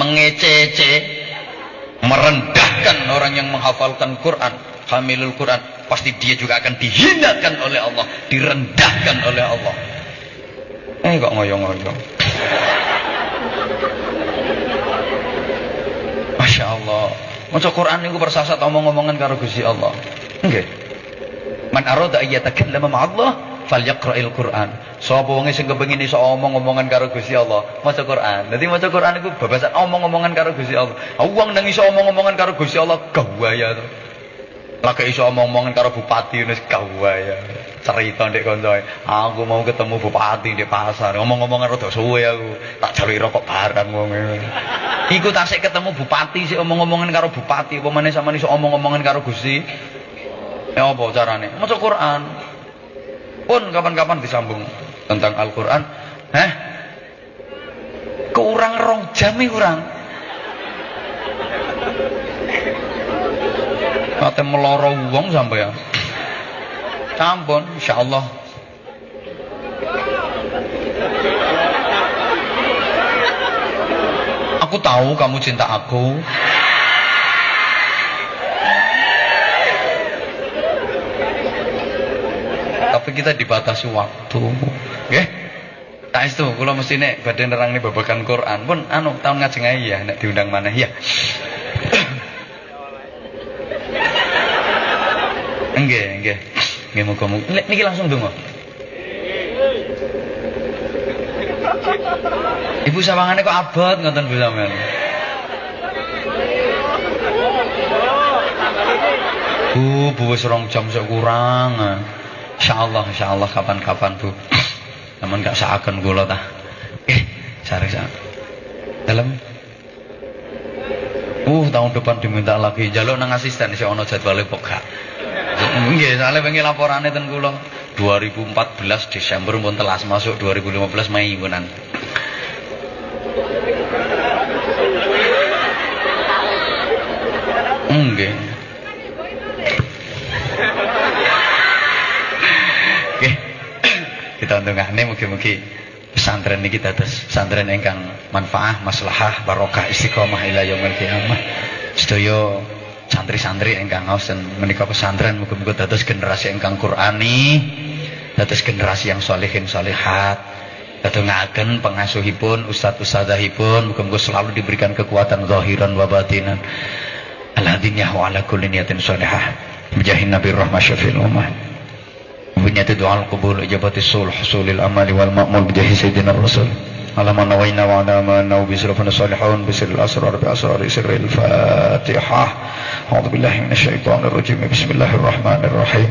Mengecece, merendahkan orang yang menghafalkan Quran, hamilul Quran. Pasti dia juga akan dihinakan oleh Allah, direndahkan oleh Allah. Eh kok ngoyo-ngoyo. Masya Allah. Maca Quran niku persasat omong-omongan karo Gusti Allah. Nggih. Man arada ayyata kallama Allah falyaqra'il Qur'an. Sapa wonge sing kepengin iso omong-omongan karo Gusti Allah, maca Qur'an. Dadi maca Qur'an iku babasan omong-omongan karo Gusti Allah. Wong nang iso omong-omongan karo Gusti Allah gawaya to. Lagi iso omong-omongan karo bupati wis gawaya. Cerita ndek kancae, aku mau ketemu bupati di pasar. Ngomong-ngomongan rada suwe aku. Tak jaluki rokok barang wong. Iku tasik ketemu bupati sih omong-omongan karo bupati, apa meneh sampean iso omong-omongan karo Gusti. Ya apa carane? Maca Quran. Pun kapan-kapan disambung tentang Al-Qur'an. Heh. Kurang rong jam kurang. Kate meloro wong sampean. Sampun insyaallah. Aku tahu kamu cinta aku. Tapi kita dibatasi waktu. Nggih. Tak itu kula mesti nek badhe nerangne babagan Quran pun anu tahun ngajeng ae ya nek diundang mana ya. Nggih, nggih. Nggih muga-muga. Niki langsung donga. Ibu sawangane kok abot ngoten Bu sampean. Bu, bu wis rong jam sok kurang. Insyaallah, insyaallah kapan-kapan Bu. Namun gak saaken kula ta. Eh, sare sak. Dalam Uh, tahun depan diminta lagi jaluk nang asisten isih ana jadwale kok. Nggih, soalnya pengen laporane ten kula 2014 Desember pun telas masuk 2015 Mei punan. Nggih. Nggih. Kita undangane mugi-mugi pesantren niki dados pesantren ingkang manfaah, maslahah, barokah, istiqomah ila yaumil qiyamah. Sedaya santri-santri ingkang dan menika pesantren muga-muga dados generasi ingkang Qur'ani, dados generasi yang solehin solehat, ngagen pengasuhipun, ustadz ustadzahipun muga-muga selalu diberikan kekuatan zahiran wa batinan. Al-hadiniyah wa ala kulli niyatin. Bijahin Nabi Rahmah Syafi'il Ummah. Binyati doa al-qubul ijabati sul husulil amali wal ma'mul bijahi sayyidina Rasul. على ما نوينا وعلى ما نو بسرفنا الصالحون بسر الأسرار بأسرار سر الفاتحة. أعوذ بالله من الشيطان الرجيم. بسم الله الرحمن الرحيم.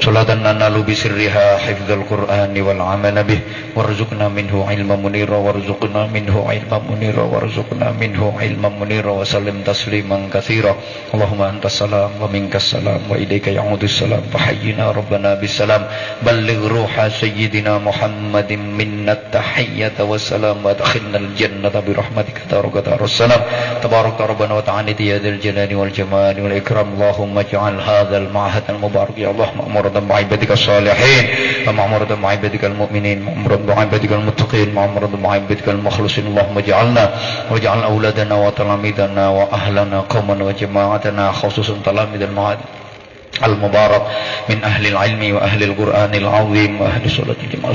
صلاة ننال بسرها حفظ القرآن والعمل به. وارزقنا منه علما منيرا وارزقنا منه علما منيرا وارزقنا منه علما منيرا وسلم تسليما كثيرا. اللهم أنت السلام ومنك السلام وإليك يعود السلام. فحينا ربنا بالسلام. بلغ روح سيدنا محمد منا التحية والسلام. وادخلنا الجنة برحمتك تبارك دار السلام. تبارك ربنا وتعالى ذا الجلال والجمال والإكرام. اللهم اجعل هذا المعهد المبارك. يا الله مأمور مرضى معبدك الصالحين ومع مرضى معبدك المؤمنين مع مرضى معبدك المتقين مع مرضى المخلصين. اللهم اجعلنا واجعل أولادنا وتلاميذنا وأهلنا قوما وجماعتنا خصوصا تلاميذ المعادن المبارك من أهل العلم وأهل القرآن العظيم وأهل صلاة الجماعة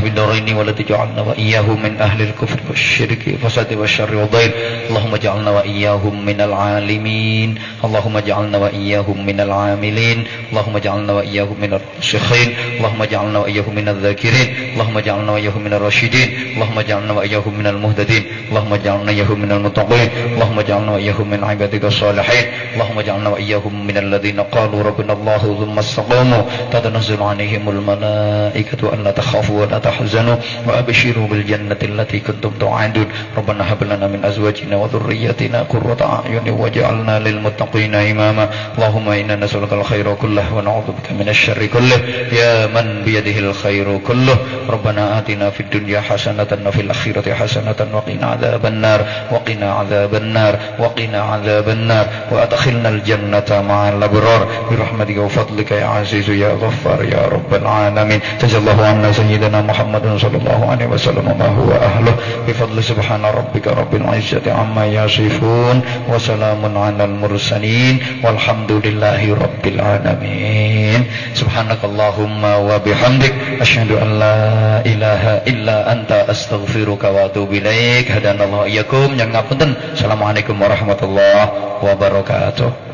في الدارين ولا تجعلنا وإياه من أهل الكفر والشرك والفساد والشر والضير اللهم اجعلنا وإياهم من العالمين اللهم اجعلنا وإياهم من العاملين اللهم اجعلنا وإياهم من الراسخين اللهم اجعلنا وإياهم من الذاكرين اللهم اجعلنا وإياهم من الراشدين اللهم اجعلنا وإياهم من المهتدين اللهم اجعلنا وإياهم من المتقين اللهم اجعلنا وإياهم من عبادك الصالحين اللهم اجعلنا وإياهم من الذين قالوا ربنا الله ثم استقاموا. تتنزل عليهم الملائكة ألا تخافوا ولا تحزنوا وأبشروا بالجنة التي كنتم توعدون. ربنا هب لنا من أزواجنا وذرياتنا قرة أعين واجعلنا للمتقين إماما. اللهم إنا نسألك الخير كله ونعوذ بك من الشر كله. يا من بيده الخير كله. ربنا آتنا في الدنيا حسنة وفي الآخرة حسنة وقنا عذاب النار. وقنا عذاب النار. وقنا عذاب النار. وأدخلنا الجنة مع الأبرار. الأبرار برحمتك وفضلك يا عزيز يا غفار يا رب العالمين جزا الله عنا سيدنا محمد صلى الله عليه وسلم ما هو أهله بفضل سبحان ربك رب العزة عما يصفون وسلام على المرسلين والحمد لله رب العالمين سبحانك اللهم وبحمدك أشهد أن لا إله إلا أنت أستغفرك وأتوب إليك هدانا الله إياكم yang ngapunten Assalamualaikum warahmatullahi wabarakatuh